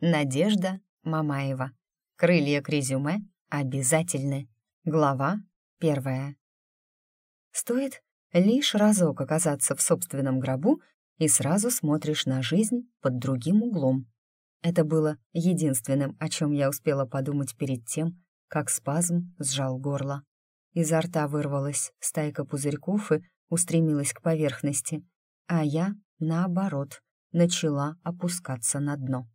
Надежда Мамаева. Крылья к резюме обязательны. Глава первая. Стоит лишь разок оказаться в собственном гробу, и сразу смотришь на жизнь под другим углом. Это было единственным, о чем я успела подумать перед тем, как спазм сжал горло. Изо рта вырвалась стайка пузырьков и устремилась к поверхности, а я, наоборот, начала опускаться на дно.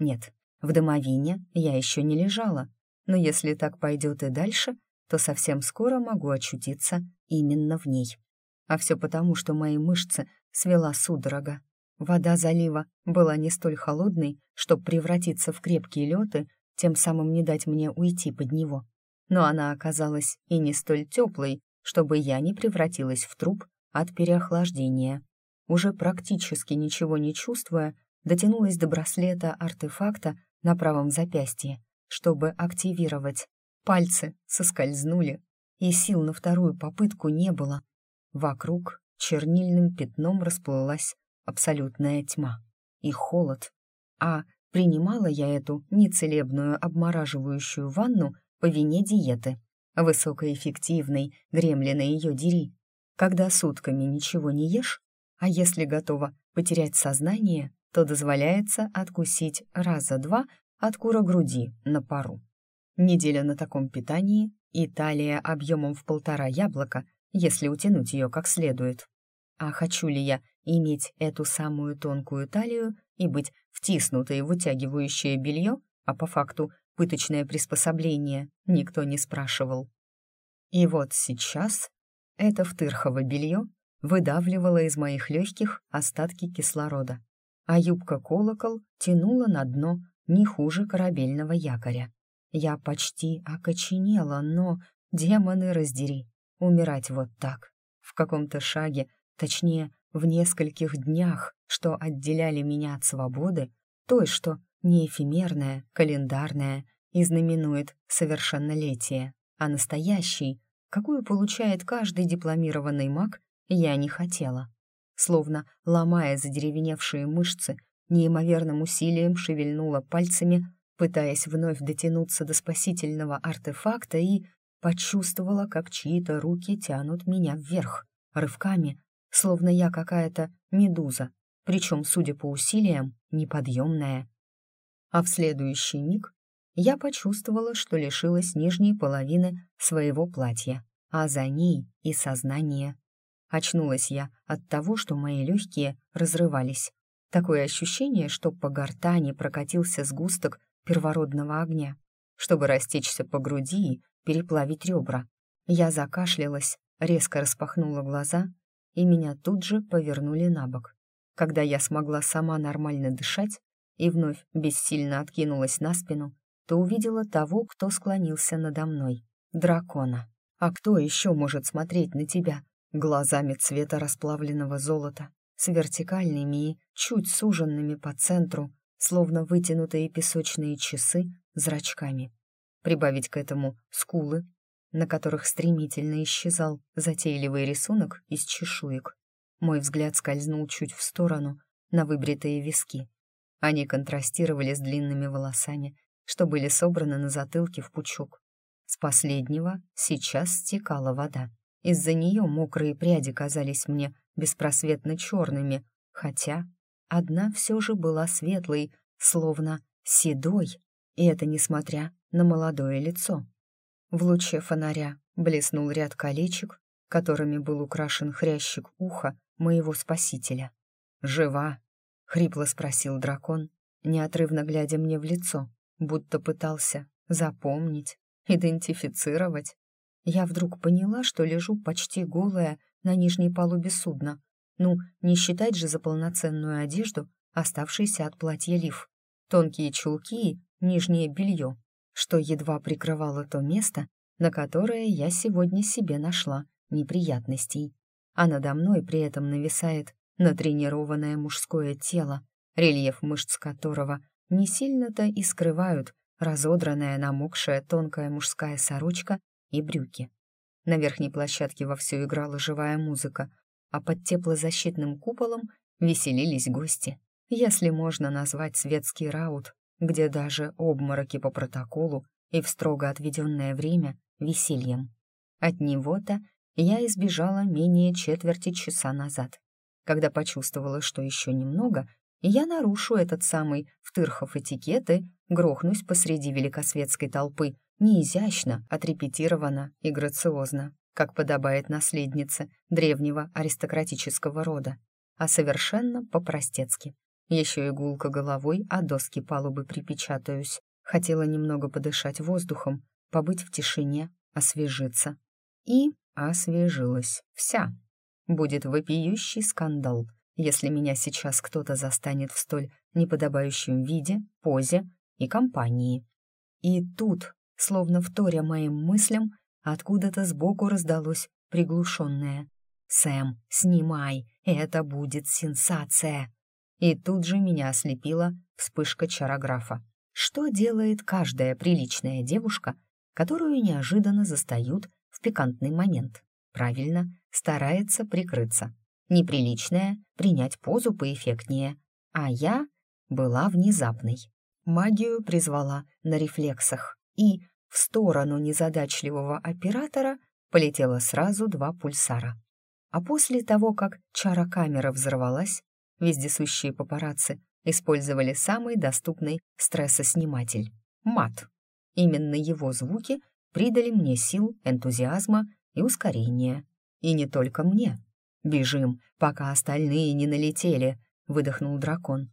Нет, в домовине я еще не лежала, но если так пойдет и дальше, то совсем скоро могу очутиться именно в ней. А все потому, что мои мышцы свела судорога. Вода залива была не столь холодной, чтобы превратиться в крепкие лёд тем самым не дать мне уйти под него. Но она оказалась и не столь теплой, чтобы я не превратилась в труп от переохлаждения. Уже практически ничего не чувствуя, дотянулась до браслета артефакта на правом запястье, чтобы активировать. Пальцы соскользнули, и сил на вторую попытку не было. Вокруг чернильным пятном расплылась абсолютная тьма и холод. А принимала я эту нецелебную обмораживающую ванну по вине диеты, высокоэффективной, гремлина ее дери. Когда сутками ничего не ешь, а если готова потерять сознание, то дозволяется откусить раза два от кура груди на пару. Неделя на таком питании и талия объемом в полтора яблока, если утянуть ее как следует. А хочу ли я иметь эту самую тонкую талию и быть втиснутой в утягивающее белье, а по факту пыточное приспособление, никто не спрашивал. И вот сейчас это втырхово белье выдавливало из моих легких остатки кислорода а юбка-колокол тянула на дно не хуже корабельного якоря. Я почти окоченела, но, демоны раздери, умирать вот так, в каком-то шаге, точнее, в нескольких днях, что отделяли меня от свободы, той, что не эфемерная, календарная и знаменует совершеннолетие, а настоящий, какую получает каждый дипломированный маг, я не хотела словно ломая задеревеневшие мышцы, неимоверным усилием шевельнула пальцами, пытаясь вновь дотянуться до спасительного артефакта и почувствовала, как чьи-то руки тянут меня вверх, рывками, словно я какая-то медуза, причем, судя по усилиям, неподъемная. А в следующий миг я почувствовала, что лишилась нижней половины своего платья, а за ней и сознание. Очнулась я от того, что мои легкие разрывались. Такое ощущение, что по гортани прокатился сгусток первородного огня, чтобы растечься по груди и переплавить ребра. Я закашлялась, резко распахнула глаза, и меня тут же повернули на бок. Когда я смогла сама нормально дышать и вновь бессильно откинулась на спину, то увидела того, кто склонился надо мной — дракона. А кто еще может смотреть на тебя, глазами цвета расплавленного золота, с вертикальными и чуть суженными по центру, словно вытянутые песочные часы, зрачками. Прибавить к этому скулы, на которых стремительно исчезал затейливый рисунок из чешуек. Мой взгляд скользнул чуть в сторону, на выбритые виски. Они контрастировали с длинными волосами, что были собраны на затылке в пучок. С последнего сейчас стекала вода. Из-за нее мокрые пряди казались мне беспросветно черными, хотя одна все же была светлой, словно седой, и это несмотря на молодое лицо. В луче фонаря блеснул ряд колечек, которыми был украшен хрящик уха моего спасителя. «Жива?» — хрипло спросил дракон, неотрывно глядя мне в лицо, будто пытался запомнить, идентифицировать я вдруг поняла, что лежу почти голая на нижней палубе судна. Ну, не считать же за полноценную одежду, оставшейся от платья лиф. Тонкие чулки и нижнее белье, что едва прикрывало то место, на которое я сегодня себе нашла неприятностей. А надо мной при этом нависает натренированное мужское тело, рельеф мышц которого не сильно-то и скрывают разодранная намокшая тонкая мужская сорочка и брюки. На верхней площадке вовсю играла живая музыка, а под теплозащитным куполом веселились гости. Если можно назвать светский раут где даже обмороки по протоколу и в строго отведенное время весельем. От него-то я избежала менее четверти часа назад, когда почувствовала, что еще немного, я нарушу этот самый втырхов этикеты, грохнусь посреди великосветской толпы, не изящно, отрепетировано и грациозно, как подобает наследнице древнего аристократического рода, а совершенно по-простецки. Еще игулка головой, а доски палубы припечатаюсь. Хотела немного подышать воздухом, побыть в тишине, освежиться. И освежилась вся. Будет вопиющий скандал, если меня сейчас кто-то застанет в столь неподобающем виде, позе и компании. И тут, словно вторя моим мыслям, откуда-то сбоку раздалось приглушенное. «Сэм, снимай, это будет сенсация!» И тут же меня ослепила вспышка чарографа. Что делает каждая приличная девушка, которую неожиданно застают в пикантный момент? Правильно, старается прикрыться. Неприличная — принять позу поэффектнее. А я была внезапной. Магию призвала на рефлексах, и в сторону незадачливого оператора полетело сразу два пульсара. А после того, как чара-камера взорвалась, вездесущие папарацци использовали самый доступный стрессосниматель — мат. Именно его звуки придали мне сил, энтузиазма и ускорения. И не только мне. «Бежим, пока остальные не налетели», — выдохнул дракон.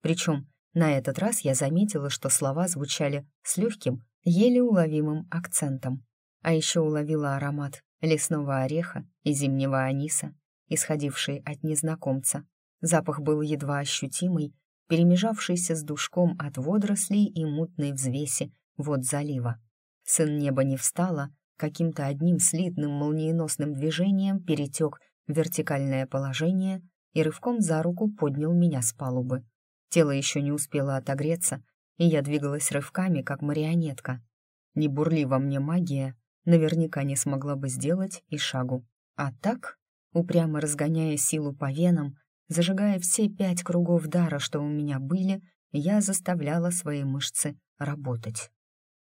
Причем на этот раз я заметила, что слова звучали с легким, еле уловимым акцентом. А еще уловила аромат лесного ореха и зимнего аниса, исходивший от незнакомца. Запах был едва ощутимый, перемежавшийся с душком от водорослей и мутной взвеси вод залива. Сын неба не встала, каким-то одним слитным молниеносным движением перетек вертикальное положение и рывком за руку поднял меня с палубы. Тело еще не успело отогреться, и я двигалась рывками, как марионетка. Не бурли во мне магия, наверняка не смогла бы сделать и шагу. А так, упрямо разгоняя силу по венам, зажигая все пять кругов дара, что у меня были, я заставляла свои мышцы работать.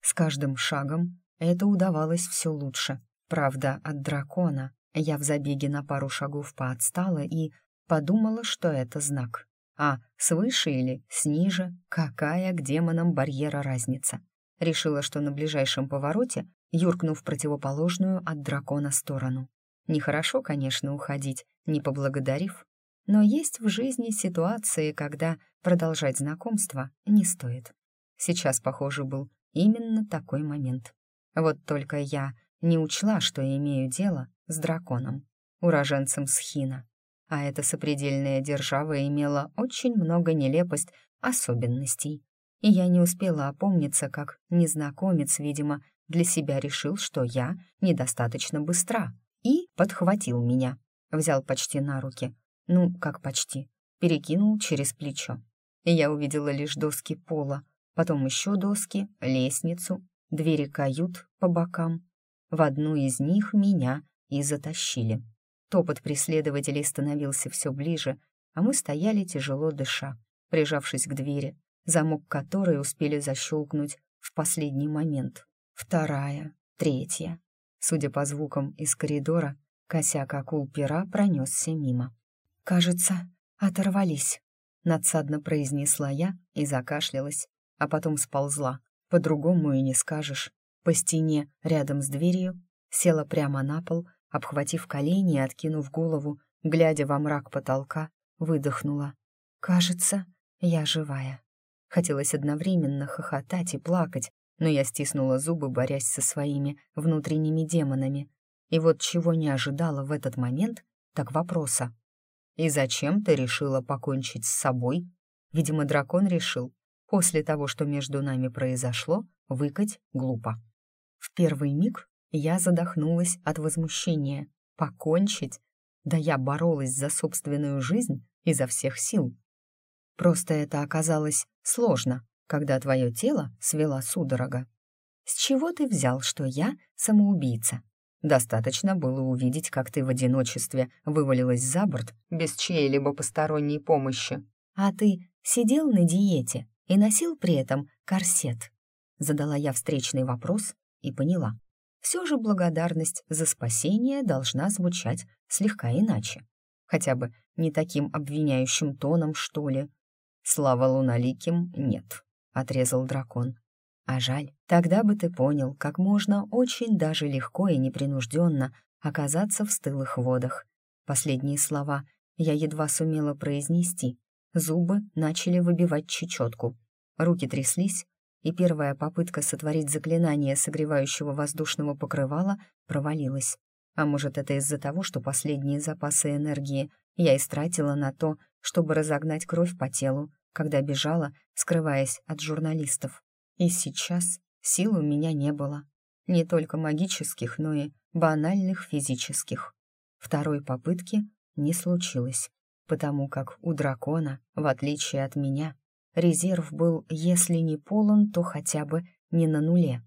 С каждым шагом это удавалось все лучше. Правда, от дракона я в забеге на пару шагов поотстала и подумала, что это знак. А свыше или сниже, какая к демонам барьера разница? Решила, что на ближайшем повороте юркну в противоположную от дракона сторону. Нехорошо, конечно, уходить, не поблагодарив, но есть в жизни ситуации, когда продолжать знакомство не стоит. Сейчас, похоже, был именно такой момент. Вот только я не учла, что имею дело с драконом, уроженцем Схина а эта сопредельная держава имела очень много нелепость особенностей. И я не успела опомниться, как незнакомец, видимо, для себя решил, что я недостаточно быстра, и подхватил меня, взял почти на руки, ну, как почти, перекинул через плечо. И я увидела лишь доски пола, потом еще доски, лестницу, двери кают по бокам. В одну из них меня и затащили. Топот преследователей становился все ближе, а мы стояли тяжело дыша, прижавшись к двери, замок которой успели защелкнуть в последний момент. Вторая, третья. Судя по звукам из коридора, косяк акул пера пронесся мимо. «Кажется, оторвались», — надсадно произнесла я и закашлялась, а потом сползла. По-другому и не скажешь. По стене рядом с дверью села прямо на пол — обхватив колени и откинув голову, глядя во мрак потолка, выдохнула. «Кажется, я живая». Хотелось одновременно хохотать и плакать, но я стиснула зубы, борясь со своими внутренними демонами. И вот чего не ожидала в этот момент, так вопроса. «И зачем ты решила покончить с собой?» Видимо, дракон решил, после того, что между нами произошло, выкать глупо. В первый миг я задохнулась от возмущения. Покончить? Да я боролась за собственную жизнь изо всех сил. Просто это оказалось сложно, когда твое тело свела судорога. С чего ты взял, что я самоубийца? Достаточно было увидеть, как ты в одиночестве вывалилась за борт без чьей-либо посторонней помощи. А ты сидел на диете и носил при этом корсет? Задала я встречный вопрос и поняла. Все же благодарность за спасение должна звучать слегка иначе. Хотя бы не таким обвиняющим тоном, что ли. «Слава луналиким нет», — отрезал дракон. «А жаль, тогда бы ты понял, как можно очень даже легко и непринужденно оказаться в стылых водах. Последние слова я едва сумела произнести. Зубы начали выбивать чечетку. Руки тряслись, и первая попытка сотворить заклинание согревающего воздушного покрывала провалилась. А может, это из-за того, что последние запасы энергии я истратила на то, чтобы разогнать кровь по телу, когда бежала, скрываясь от журналистов. И сейчас сил у меня не было. Не только магических, но и банальных физических. Второй попытки не случилось, потому как у дракона, в отличие от меня, резерв был, если не полон, то хотя бы не на нуле.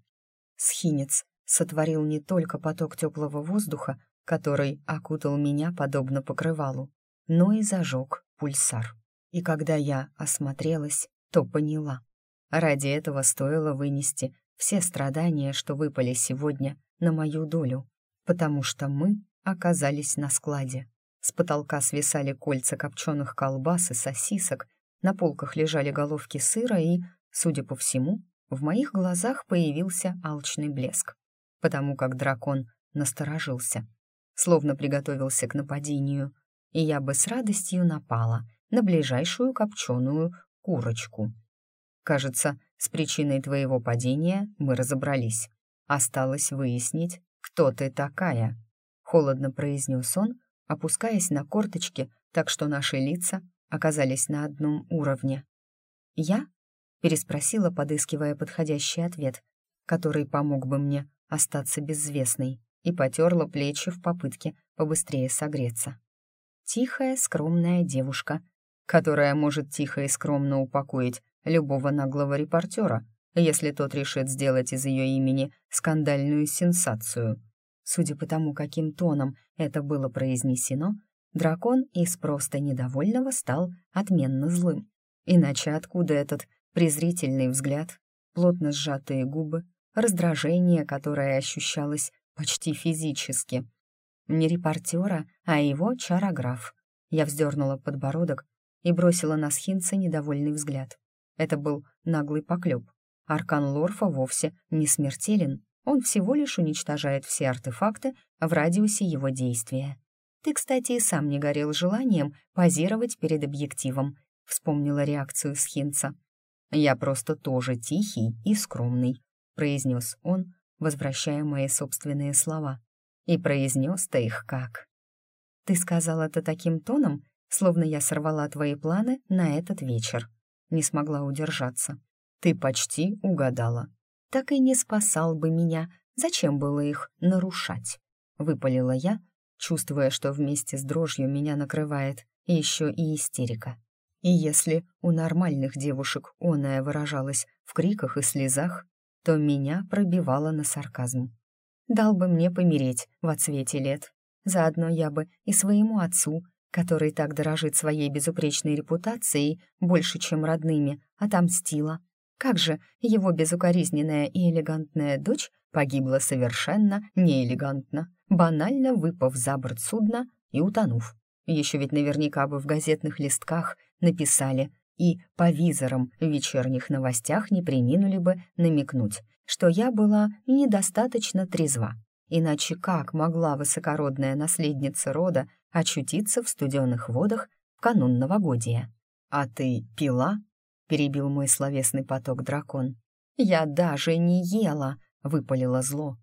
Схинец сотворил не только поток теплого воздуха, который окутал меня подобно покрывалу, но и зажег пульсар. И когда я осмотрелась, то поняла. Ради этого стоило вынести все страдания, что выпали сегодня на мою долю, потому что мы оказались на складе. С потолка свисали кольца копченых колбас и сосисок, на полках лежали головки сыра и, судя по всему, в моих глазах появился алчный блеск, потому как дракон насторожился, словно приготовился к нападению, и я бы с радостью напала на ближайшую копченую курочку. Кажется, с причиной твоего падения мы разобрались. Осталось выяснить, кто ты такая, — холодно произнес он, опускаясь на корточки, так что наши лица оказались на одном уровне. «Я?» — переспросила, подыскивая подходящий ответ, который помог бы мне остаться безвестной, и потерла плечи в попытке побыстрее согреться. Тихая, скромная девушка, которая может тихо и скромно упокоить любого наглого репортера, если тот решит сделать из ее имени скандальную сенсацию. Судя по тому, каким тоном это было произнесено, дракон из просто недовольного стал отменно злым. Иначе откуда этот презрительный взгляд, плотно сжатые губы, раздражение, которое ощущалось почти физически? Не репортера, а его чарограф. Я вздернула подбородок и бросила на схинца недовольный взгляд. Это был наглый поклеп. Аркан Лорфа вовсе не смертелен, он всего лишь уничтожает все артефакты в радиусе его действия. Ты, кстати, и сам не горел желанием позировать перед объективом, вспомнила реакцию Схинца. «Я просто тоже тихий и скромный», — произнес он, возвращая мои собственные слова. И произнес-то их как. «Ты сказал это таким тоном, словно я сорвала твои планы на этот вечер». Не смогла удержаться. «Ты почти угадала. Так и не спасал бы меня. Зачем было их нарушать?» Выпалила я, чувствуя, что вместе с дрожью меня накрывает еще и истерика. И если у нормальных девушек оная выражалась в криках и слезах, то меня пробивало на сарказм. Дал бы мне помереть в отсвете лет. Заодно я бы и своему отцу, который так дорожит своей безупречной репутацией больше, чем родными, отомстила. Как же его безукоризненная и элегантная дочь погибла совершенно неэлегантно, банально выпав за борт судна и утонув. Еще ведь наверняка бы в газетных листках написали и по визорам в вечерних новостях не приминули бы намекнуть, что я была недостаточно трезва. Иначе как могла высокородная наследница рода очутиться в студенных водах в канун новогодия? «А ты пила?» — перебил мой словесный поток дракон. «Я даже не ела!» — выпалило зло.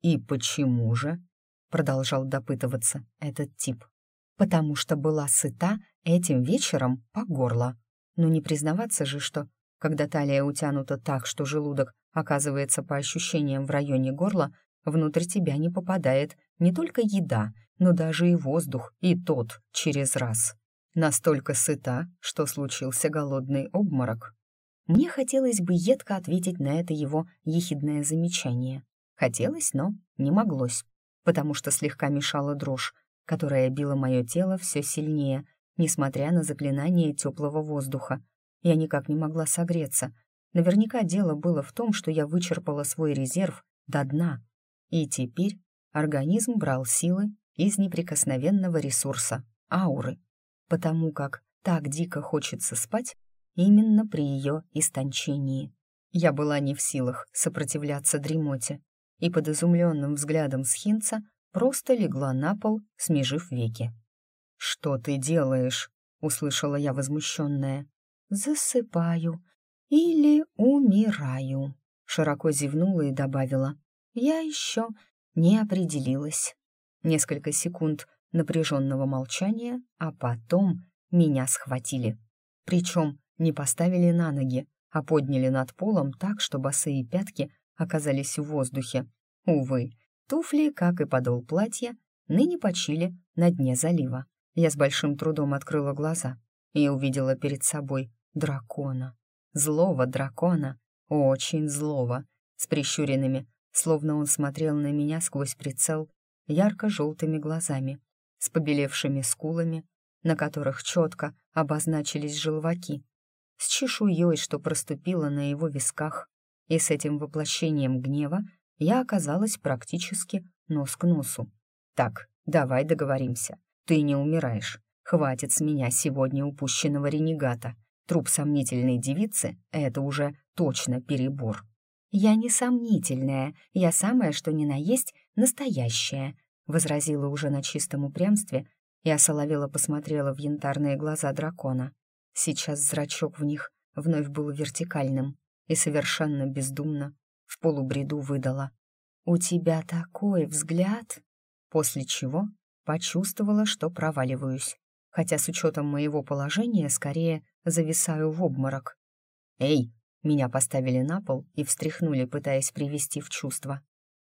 «И почему же?» — продолжал допытываться этот тип. «Потому что была сыта этим вечером по горло. Но не признаваться же, что, когда талия утянута так, что желудок оказывается по ощущениям в районе горла, внутрь тебя не попадает не только еда, но даже и воздух, и тот через раз. Настолько сыта, что случился голодный обморок. Мне хотелось бы едко ответить на это его ехидное замечание. Хотелось, но не моглось, потому что слегка мешала дрожь, которая била мое тело все сильнее, несмотря на заклинание теплого воздуха. Я никак не могла согреться. Наверняка дело было в том, что я вычерпала свой резерв до дна. И теперь организм брал силы из неприкосновенного ресурса — ауры, потому как так дико хочется спать именно при ее истончении. Я была не в силах сопротивляться дремоте и под изумленным взглядом схинца просто легла на пол, смежив веки. «Что ты делаешь?» — услышала я возмущенная. «Засыпаю или умираю», — широко зевнула и добавила. «Я еще не определилась». Несколько секунд напряженного молчания, а потом меня схватили. Причем не поставили на ноги, а подняли над полом так, что босые пятки оказались в воздухе. Увы, туфли, как и подол платья, ныне почили на дне залива. Я с большим трудом открыла глаза и увидела перед собой дракона. Злого дракона, очень злого, с прищуренными, словно он смотрел на меня сквозь прицел ярко-желтыми глазами, с побелевшими скулами, на которых четко обозначились желваки, с чешуей, что проступила на его висках, и с этим воплощением гнева я оказалась практически нос к носу. «Так, давай договоримся. Ты не умираешь. Хватит с меня сегодня упущенного ренегата. Труп сомнительной девицы — это уже точно перебор». «Я не сомнительная, я самая, что ни на есть, настоящая», — возразила уже на чистом упрямстве и осоловела посмотрела в янтарные глаза дракона. Сейчас зрачок в них вновь был вертикальным и совершенно бездумно в полубреду выдала. «У тебя такой взгляд!» После чего почувствовала, что проваливаюсь, хотя с учетом моего положения скорее зависаю в обморок. «Эй!» — меня поставили на пол и встряхнули, пытаясь привести в чувство.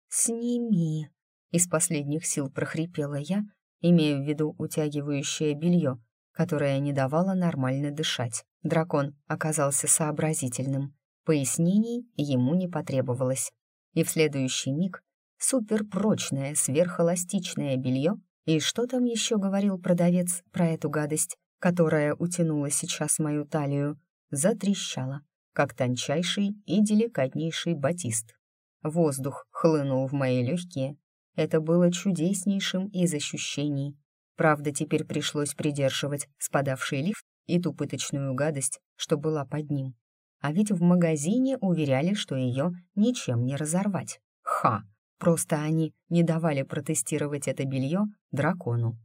«Сними!» — из последних сил прохрипела я, имея в виду утягивающее белье, которое не давало нормально дышать. Дракон оказался сообразительным. Пояснений ему не потребовалось. И в следующий миг суперпрочное сверхэластичное белье и что там еще говорил продавец про эту гадость, которая утянула сейчас мою талию, затрещало, как тончайший и деликатнейший батист. Воздух хлынул в мои легкие, это было чудеснейшим из ощущений. Правда, теперь пришлось придерживать спадавший лифт и ту пыточную гадость, что была под ним. А ведь в магазине уверяли, что ее ничем не разорвать. Ха! Просто они не давали протестировать это белье дракону.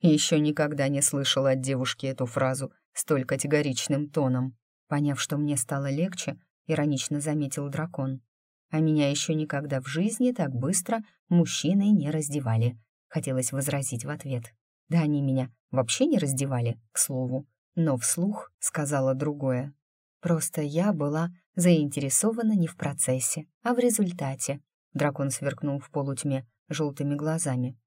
Еще никогда не слышала от девушки эту фразу столь категоричным тоном. Поняв, что мне стало легче, иронично заметил дракон а меня еще никогда в жизни так быстро мужчины не раздевали. Хотелось возразить в ответ. Да они меня вообще не раздевали, к слову. Но вслух сказала другое. Просто я была заинтересована не в процессе, а в результате. Дракон сверкнул в полутьме желтыми глазами.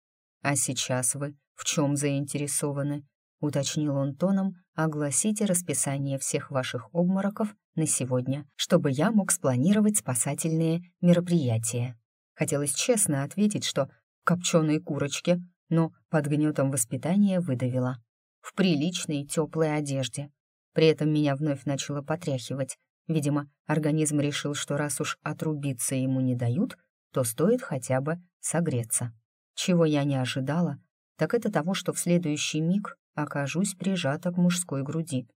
«А сейчас вы в чем заинтересованы?» — уточнил он тоном, «огласите расписание всех ваших обмороков на сегодня, чтобы я мог спланировать спасательные мероприятия». Хотелось честно ответить, что копченые курочки, но под гнетом воспитания выдавила. В приличной теплой одежде. При этом меня вновь начало потряхивать. Видимо, организм решил, что раз уж отрубиться ему не дают, то стоит хотя бы согреться. Чего я не ожидала, так это того, что в следующий миг окажусь прижата к мужской груди.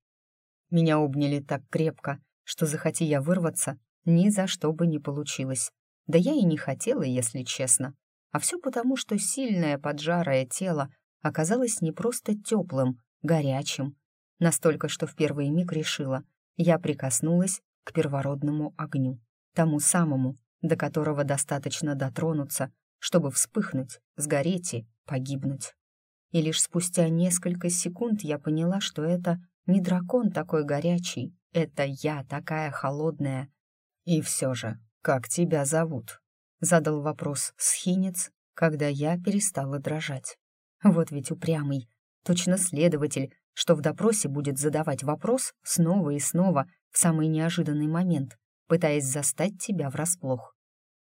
Меня обняли так крепко, что, захоти я вырваться, ни за что бы не получилось. Да я и не хотела, если честно. А все потому, что сильное поджарое тело оказалось не просто теплым, горячим. Настолько, что в первый миг решила, я прикоснулась к первородному огню, тому самому, до которого достаточно дотронуться, чтобы вспыхнуть, сгореть и погибнуть и лишь спустя несколько секунд я поняла, что это не дракон такой горячий, это я такая холодная. «И все же, как тебя зовут?» — задал вопрос схинец, когда я перестала дрожать. Вот ведь упрямый, точно следователь, что в допросе будет задавать вопрос снова и снова в самый неожиданный момент, пытаясь застать тебя врасплох.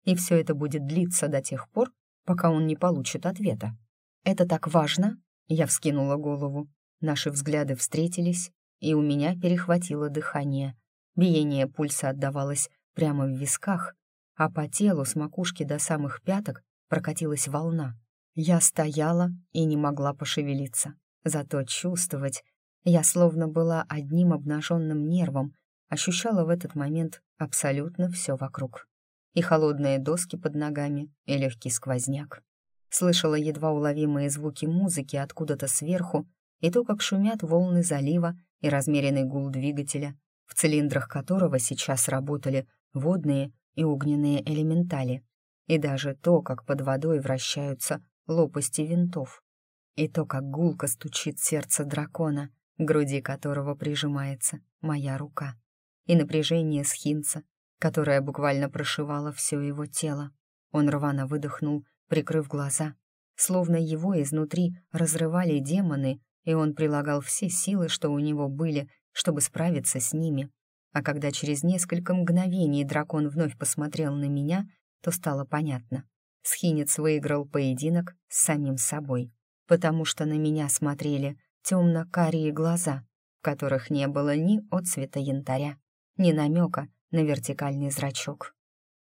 И все это будет длиться до тех пор, пока он не получит ответа. «Это так важно?» Я вскинула голову. Наши взгляды встретились, и у меня перехватило дыхание. Биение пульса отдавалось прямо в висках, а по телу с макушки до самых пяток прокатилась волна. Я стояла и не могла пошевелиться. Зато чувствовать я словно была одним обнаженным нервом, ощущала в этот момент абсолютно все вокруг. И холодные доски под ногами, и легкий сквозняк. Слышала едва уловимые звуки музыки откуда-то сверху, и то, как шумят волны залива и размеренный гул двигателя, в цилиндрах которого сейчас работали водные и огненные элементали, и даже то, как под водой вращаются лопасти винтов, и то, как гулко стучит сердце дракона, груди которого прижимается моя рука, и напряжение схинца, которое буквально прошивало все его тело. Он рвано выдохнул, прикрыв глаза, словно его изнутри разрывали демоны, и он прилагал все силы, что у него были, чтобы справиться с ними. А когда через несколько мгновений дракон вновь посмотрел на меня, то стало понятно. Схинец выиграл поединок с самим собой, потому что на меня смотрели темно-карие глаза, в которых не было ни отцвета янтаря, ни намека на вертикальный зрачок.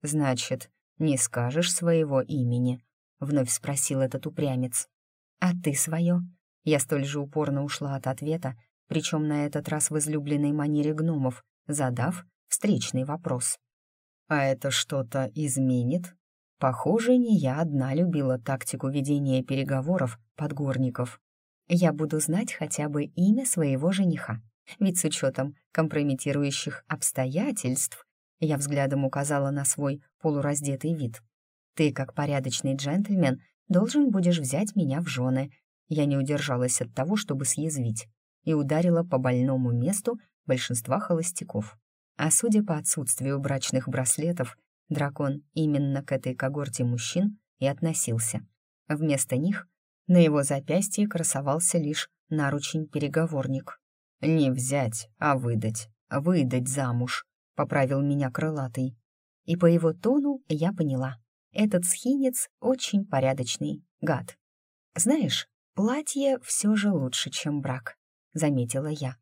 «Значит, не скажешь своего имени?» — вновь спросил этот упрямец. «А ты свое?» Я столь же упорно ушла от ответа, причем на этот раз в излюбленной манере гномов, задав встречный вопрос. «А это что-то изменит?» Похоже, не я одна любила тактику ведения переговоров подгорников. Я буду знать хотя бы имя своего жениха, ведь с учетом компрометирующих обстоятельств я взглядом указала на свой полураздетый вид. Ты, как порядочный джентльмен, должен будешь взять меня в жены. Я не удержалась от того, чтобы съязвить, и ударила по больному месту большинства холостяков. А судя по отсутствию брачных браслетов, дракон именно к этой когорте мужчин и относился. Вместо них на его запястье красовался лишь наручень-переговорник. «Не взять, а выдать. Выдать замуж», — поправил меня крылатый. И по его тону я поняла. Этот схинец очень порядочный, гад. «Знаешь, платье все же лучше, чем брак», — заметила я.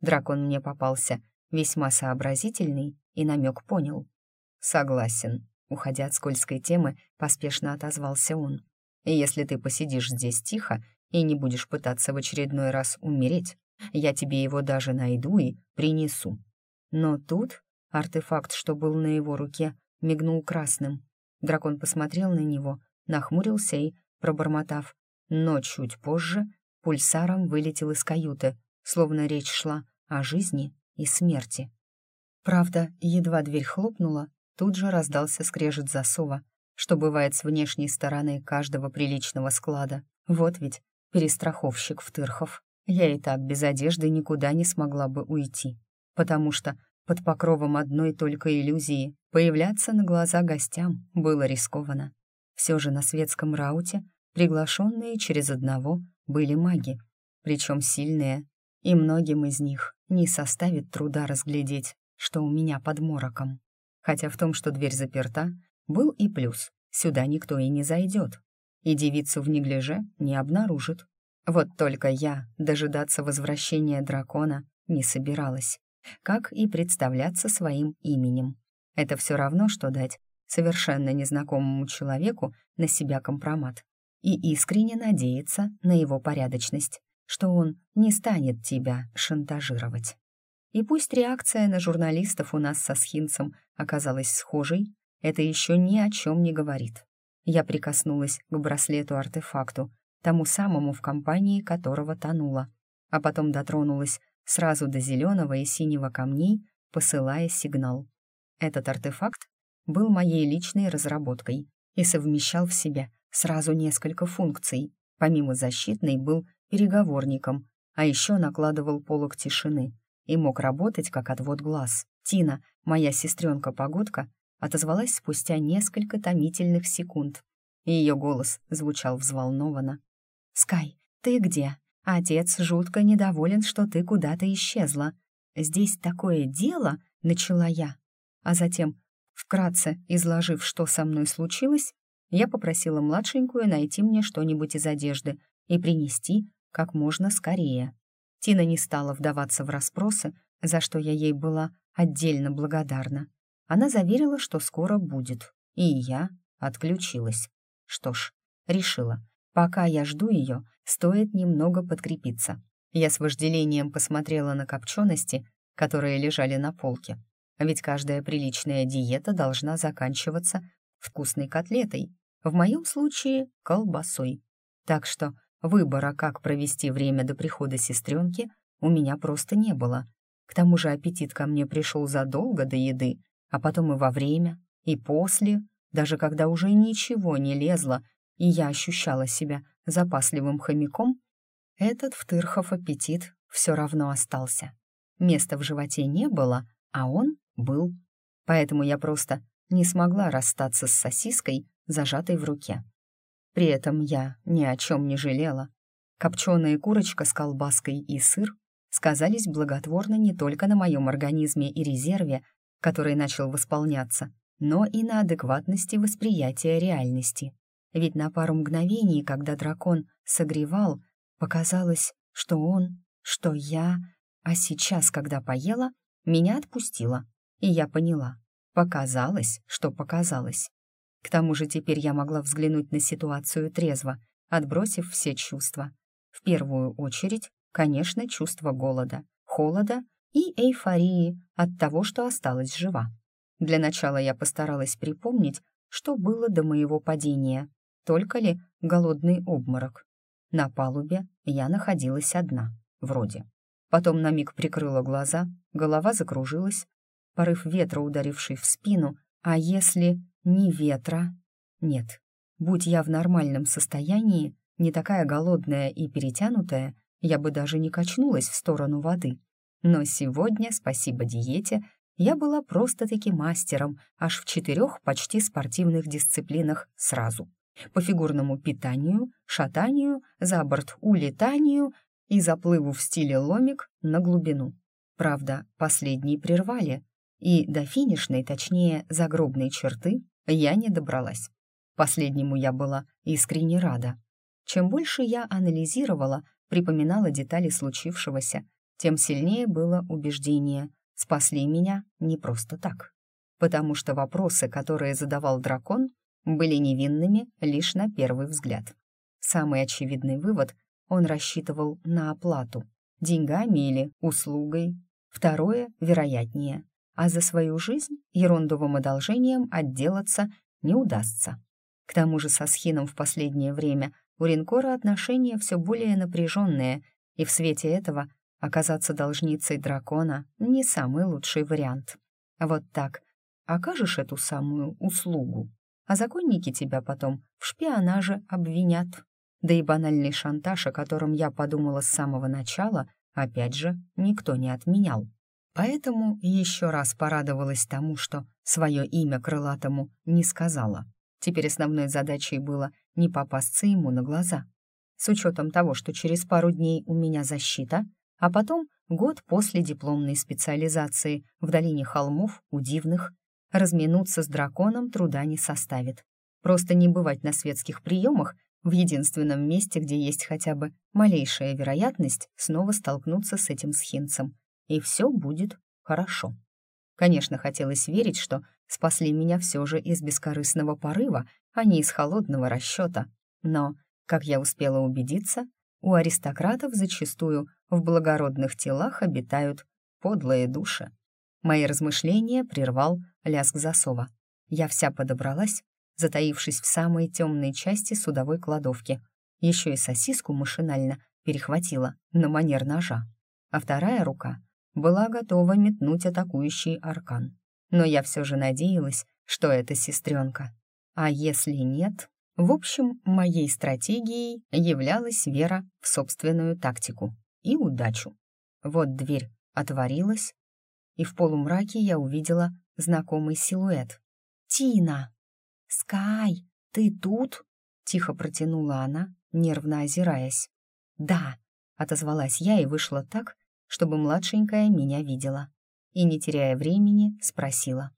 Дракон мне попался весьма сообразительный и намек понял. «Согласен», — уходя от скользкой темы, поспешно отозвался он. «Если ты посидишь здесь тихо и не будешь пытаться в очередной раз умереть, я тебе его даже найду и принесу». Но тут артефакт, что был на его руке, мигнул красным. Дракон посмотрел на него, нахмурился и, пробормотав, но чуть позже пульсаром вылетел из каюты, словно речь шла о жизни и смерти. Правда, едва дверь хлопнула, тут же раздался скрежет засова, что бывает с внешней стороны каждого приличного склада. Вот ведь перестраховщик в тырхов. Я и так без одежды никуда не смогла бы уйти, потому что под покровом одной только иллюзии появляться на глаза гостям было рискованно. Все же на светском рауте приглашенные через одного были маги, причем сильные, и многим из них не составит труда разглядеть, что у меня под мороком. Хотя в том, что дверь заперта, был и плюс. Сюда никто и не зайдет, и девицу в неглиже не обнаружит. Вот только я дожидаться возвращения дракона не собиралась, как и представляться своим именем. Это все равно, что дать совершенно незнакомому человеку на себя компромат и искренне надеяться на его порядочность что он не станет тебя шантажировать. И пусть реакция на журналистов у нас со Схинцем оказалась схожей, это еще ни о чем не говорит. Я прикоснулась к браслету-артефакту, тому самому в компании которого тонула, а потом дотронулась сразу до зеленого и синего камней, посылая сигнал. Этот артефакт был моей личной разработкой и совмещал в себе сразу несколько функций. Помимо защитной был переговорником, а еще накладывал полог тишины и мог работать как отвод глаз. Тина, моя сестренка-погодка, отозвалась спустя несколько томительных секунд. Ее голос звучал взволнованно. «Скай, ты где? Отец жутко недоволен, что ты куда-то исчезла. Здесь такое дело!» — начала я. А затем, вкратце изложив, что со мной случилось, я попросила младшенькую найти мне что-нибудь из одежды и принести как можно скорее. Тина не стала вдаваться в расспросы, за что я ей была отдельно благодарна. Она заверила, что скоро будет, и я отключилась. Что ж, решила, пока я жду ее, стоит немного подкрепиться. Я с вожделением посмотрела на копчености, которые лежали на полке. Ведь каждая приличная диета должна заканчиваться вкусной котлетой, в моем случае — колбасой. Так что выбора, как провести время до прихода сестренки, у меня просто не было. К тому же аппетит ко мне пришел задолго до еды, а потом и во время, и после, даже когда уже ничего не лезло, и я ощущала себя запасливым хомяком, этот втырхов аппетит все равно остался. Места в животе не было, а он был. Поэтому я просто не смогла расстаться с сосиской, зажатой в руке. При этом я ни о чем не жалела. Копченая курочка с колбаской и сыр сказались благотворно не только на моем организме и резерве, который начал восполняться, но и на адекватности восприятия реальности. Ведь на пару мгновений, когда дракон согревал, показалось, что он, что я, а сейчас, когда поела, меня отпустило, и я поняла. Показалось, что показалось. К тому же теперь я могла взглянуть на ситуацию трезво, отбросив все чувства. В первую очередь, конечно, чувство голода, холода и эйфории от того, что осталась жива. Для начала я постаралась припомнить, что было до моего падения, только ли голодный обморок. На палубе я находилась одна, вроде. Потом на миг прикрыла глаза, голова закружилась, порыв ветра, ударивший в спину, а если не ветра? Нет, будь я в нормальном состоянии, не такая голодная и перетянутая, я бы даже не качнулась в сторону воды. Но сегодня, спасибо диете, я была просто-таки мастером аж в четырех почти спортивных дисциплинах сразу. По фигурному питанию, шатанию, за борт улетанию и заплыву в стиле ломик на глубину. Правда, последний прервали, и до финишной, точнее, загробной черты я не добралась. Последнему я была искренне рада. Чем больше я анализировала, припоминала детали случившегося, тем сильнее было убеждение, спасли меня не просто так. Потому что вопросы, которые задавал дракон, были невинными лишь на первый взгляд. Самый очевидный вывод — он рассчитывал на оплату, деньгами или услугой. Второе — вероятнее, а за свою жизнь ерундовым одолжением отделаться не удастся. К тому же со Схином в последнее время у Ринкора отношения все более напряженные, и в свете этого Оказаться должницей дракона — не самый лучший вариант. Вот так. Окажешь эту самую услугу, а законники тебя потом в шпионаже обвинят. Да и банальный шантаж, о котором я подумала с самого начала, опять же, никто не отменял. Поэтому еще раз порадовалась тому, что свое имя крылатому не сказала. Теперь основной задачей было не попасться ему на глаза. С учетом того, что через пару дней у меня защита, а потом год после дипломной специализации в долине холмов у дивных. Разминуться с драконом труда не составит. Просто не бывать на светских приемах в единственном месте, где есть хотя бы малейшая вероятность снова столкнуться с этим схинцем. И все будет хорошо. Конечно, хотелось верить, что спасли меня все же из бескорыстного порыва, а не из холодного расчета. Но, как я успела убедиться, у аристократов зачастую в благородных телах обитают подлые души. Мои размышления прервал лязг засова. Я вся подобралась, затаившись в самой темной части судовой кладовки. Еще и сосиску машинально перехватила на манер ножа. А вторая рука была готова метнуть атакующий аркан. Но я все же надеялась, что это сестренка. А если нет, в общем, моей стратегией являлась вера в собственную тактику и удачу. Вот дверь отворилась, и в полумраке я увидела знакомый силуэт. «Тина!» «Скай, ты тут?» — тихо протянула она, нервно озираясь. «Да», — отозвалась я и вышла так, чтобы младшенькая меня видела. И, не теряя времени, спросила.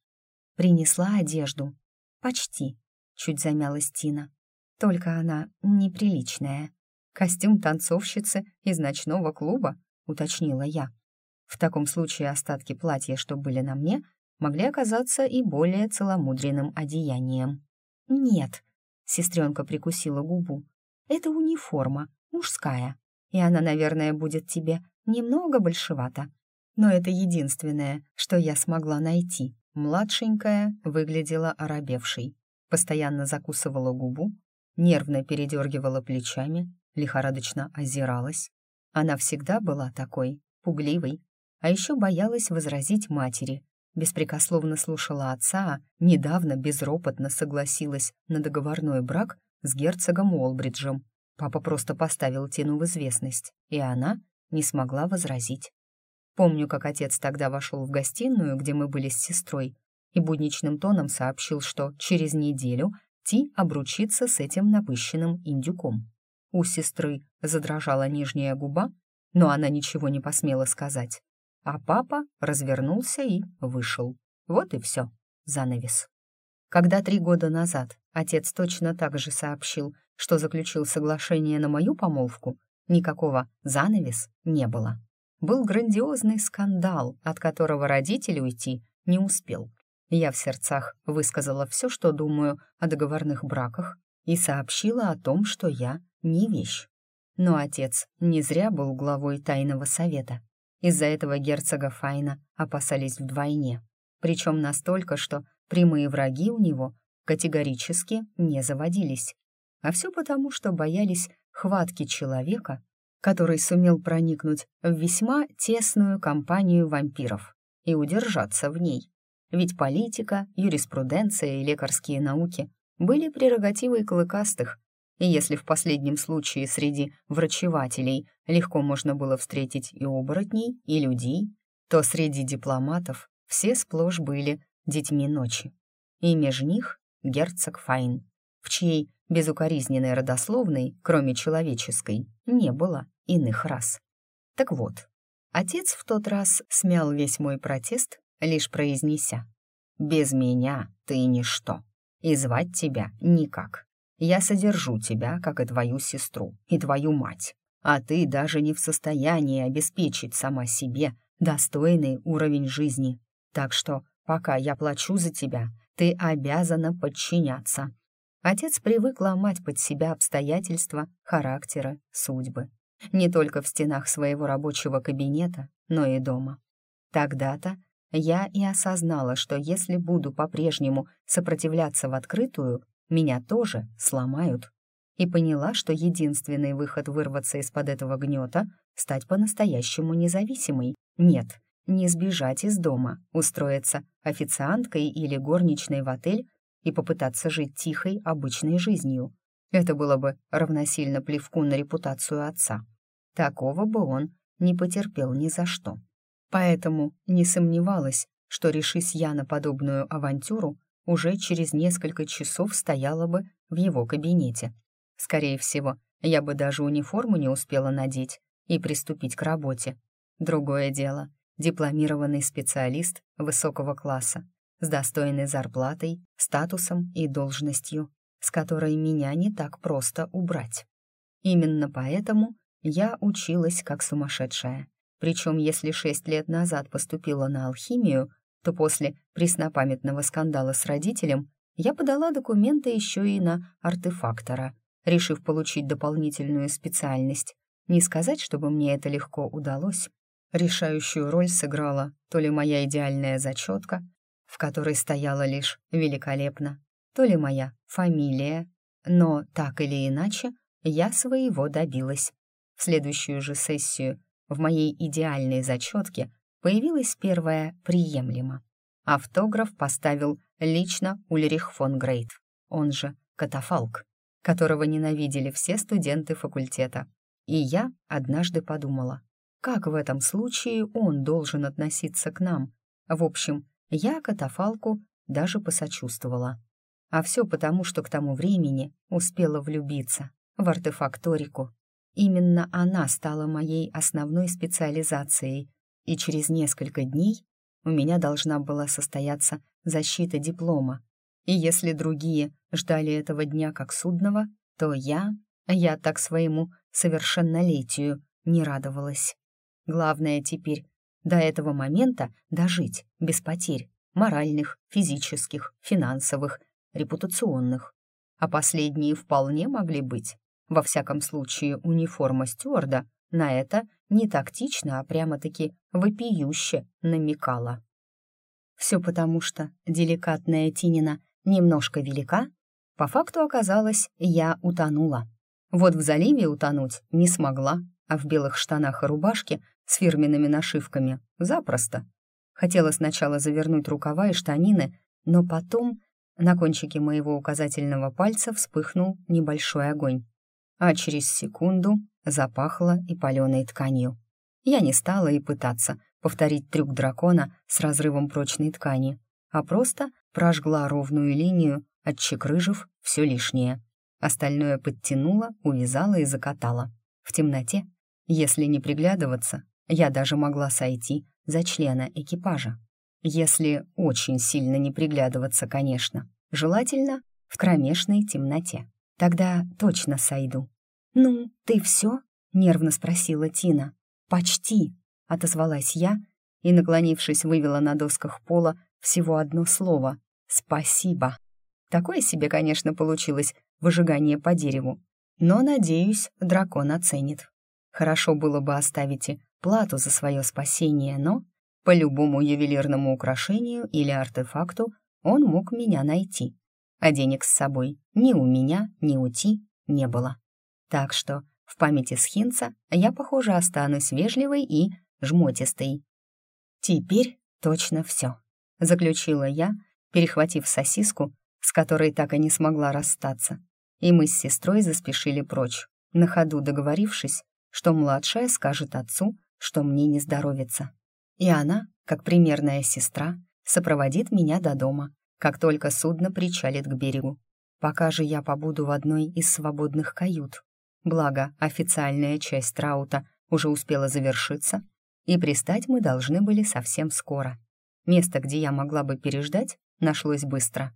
«Принесла одежду?» «Почти», чуть замялась Тина. Только она неприличная. Костюм танцовщицы из ночного клуба? уточнила я. В таком случае остатки платья, что были на мне, могли оказаться и более целомудренным одеянием. «Нет», — сестренка прикусила губу, — «это униформа, мужская, и она, наверное, будет тебе немного большевата. Но это единственное, что я смогла найти. Младшенькая выглядела оробевшей, постоянно закусывала губу, нервно передергивала плечами, лихорадочно озиралась. Она всегда была такой, пугливой, а еще боялась возразить матери, беспрекословно слушала отца, недавно безропотно согласилась на договорной брак с герцогом Уолбриджем. Папа просто поставил Тину в известность, и она не смогла возразить. Помню, как отец тогда вошел в гостиную, где мы были с сестрой, и будничным тоном сообщил, что через неделю Ти обручится с этим напыщенным индюком. У сестры задрожала нижняя губа, но она ничего не посмела сказать. А папа развернулся и вышел. Вот и все. Занавес. Когда три года назад отец точно так же сообщил, что заключил соглашение на мою помолвку, никакого занавес не было был грандиозный скандал, от которого родитель уйти не успел. Я в сердцах высказала все, что думаю о договорных браках, и сообщила о том, что я не вещь. Но отец не зря был главой тайного совета. Из-за этого герцога Файна опасались вдвойне. Причем настолько, что прямые враги у него категорически не заводились. А все потому, что боялись хватки человека, который сумел проникнуть в весьма тесную компанию вампиров и удержаться в ней. Ведь политика, юриспруденция и лекарские науки были прерогативой клыкастых, и если в последнем случае среди врачевателей легко можно было встретить и оборотней, и людей, то среди дипломатов все сплошь были детьми ночи. И меж них герцог Файн, в чьей безукоризненной родословной, кроме человеческой, не было иных рас. Так вот, отец в тот раз смял весь мой протест, лишь произнеся «Без меня ты ничто, и звать тебя никак. Я содержу тебя, как и твою сестру, и твою мать, а ты даже не в состоянии обеспечить сама себе достойный уровень жизни. Так что, пока я плачу за тебя, ты обязана подчиняться, Отец привык ломать под себя обстоятельства, характеры, судьбы. Не только в стенах своего рабочего кабинета, но и дома. Тогда-то я и осознала, что если буду по-прежнему сопротивляться в открытую, меня тоже сломают. И поняла, что единственный выход вырваться из-под этого гнета — стать по-настоящему независимой. Нет, не сбежать из дома, устроиться официанткой или горничной в отель и попытаться жить тихой, обычной жизнью. Это было бы равносильно плевку на репутацию отца. Такого бы он не потерпел ни за что. Поэтому не сомневалась, что, решись я на подобную авантюру, уже через несколько часов стояла бы в его кабинете. Скорее всего, я бы даже униформу не успела надеть и приступить к работе. Другое дело — дипломированный специалист высокого класса, с достойной зарплатой, статусом и должностью, с которой меня не так просто убрать. Именно поэтому я училась как сумасшедшая. Причем, если шесть лет назад поступила на алхимию, то после преснопамятного скандала с родителем я подала документы еще и на артефактора, решив получить дополнительную специальность. Не сказать, чтобы мне это легко удалось. Решающую роль сыграла то ли моя идеальная зачетка, в которой стояла лишь «великолепно», то ли моя фамилия, но так или иначе я своего добилась. В следующую же сессию в моей идеальной зачетке появилась первая «приемлемо». Автограф поставил лично Ульрих фон Грейт, он же Катафалк, которого ненавидели все студенты факультета. И я однажды подумала, как в этом случае он должен относиться к нам. В общем, я катафалку даже посочувствовала. А все потому, что к тому времени успела влюбиться в артефакторику. Именно она стала моей основной специализацией, и через несколько дней у меня должна была состояться защита диплома. И если другие ждали этого дня как судного, то я, я так своему совершеннолетию не радовалась. Главное теперь до этого момента дожить без потерь моральных, физических, финансовых, репутационных. А последние вполне могли быть. Во всяком случае, униформа стюарда на это не тактично, а прямо-таки вопиюще намекала. Все потому, что деликатная Тинина немножко велика, по факту оказалось, я утонула. Вот в заливе утонуть не смогла, а в белых штанах и рубашке с фирменными нашивками запросто. Хотела сначала завернуть рукава и штанины, но потом на кончике моего указательного пальца вспыхнул небольшой огонь, а через секунду запахло и паленой тканью. Я не стала и пытаться повторить трюк дракона с разрывом прочной ткани, а просто прожгла ровную линию, отчекрыжив все лишнее. Остальное подтянула, увязала и закатала. В темноте, если не приглядываться, я даже могла сойти за члена экипажа. Если очень сильно не приглядываться, конечно. Желательно в кромешной темноте. Тогда точно сойду. «Ну, ты все? нервно спросила Тина. «Почти», — отозвалась я и, наклонившись, вывела на досках пола всего одно слово «Спасибо». Такое себе, конечно, получилось выжигание по дереву. Но, надеюсь, дракон оценит. Хорошо было бы оставить и плату за свое спасение, но по любому ювелирному украшению или артефакту он мог меня найти. А денег с собой ни у меня, ни у Ти не было. Так что в памяти схинца я, похоже, останусь вежливой и жмотистой. Теперь точно все, заключила я, перехватив сосиску, с которой так и не смогла расстаться. И мы с сестрой заспешили прочь, на ходу договорившись, что младшая скажет отцу, что мне не здоровится. И она, как примерная сестра, сопроводит меня до дома, как только судно причалит к берегу. Пока же я побуду в одной из свободных кают. Благо, официальная часть траута уже успела завершиться, и пристать мы должны были совсем скоро. Место, где я могла бы переждать, нашлось быстро.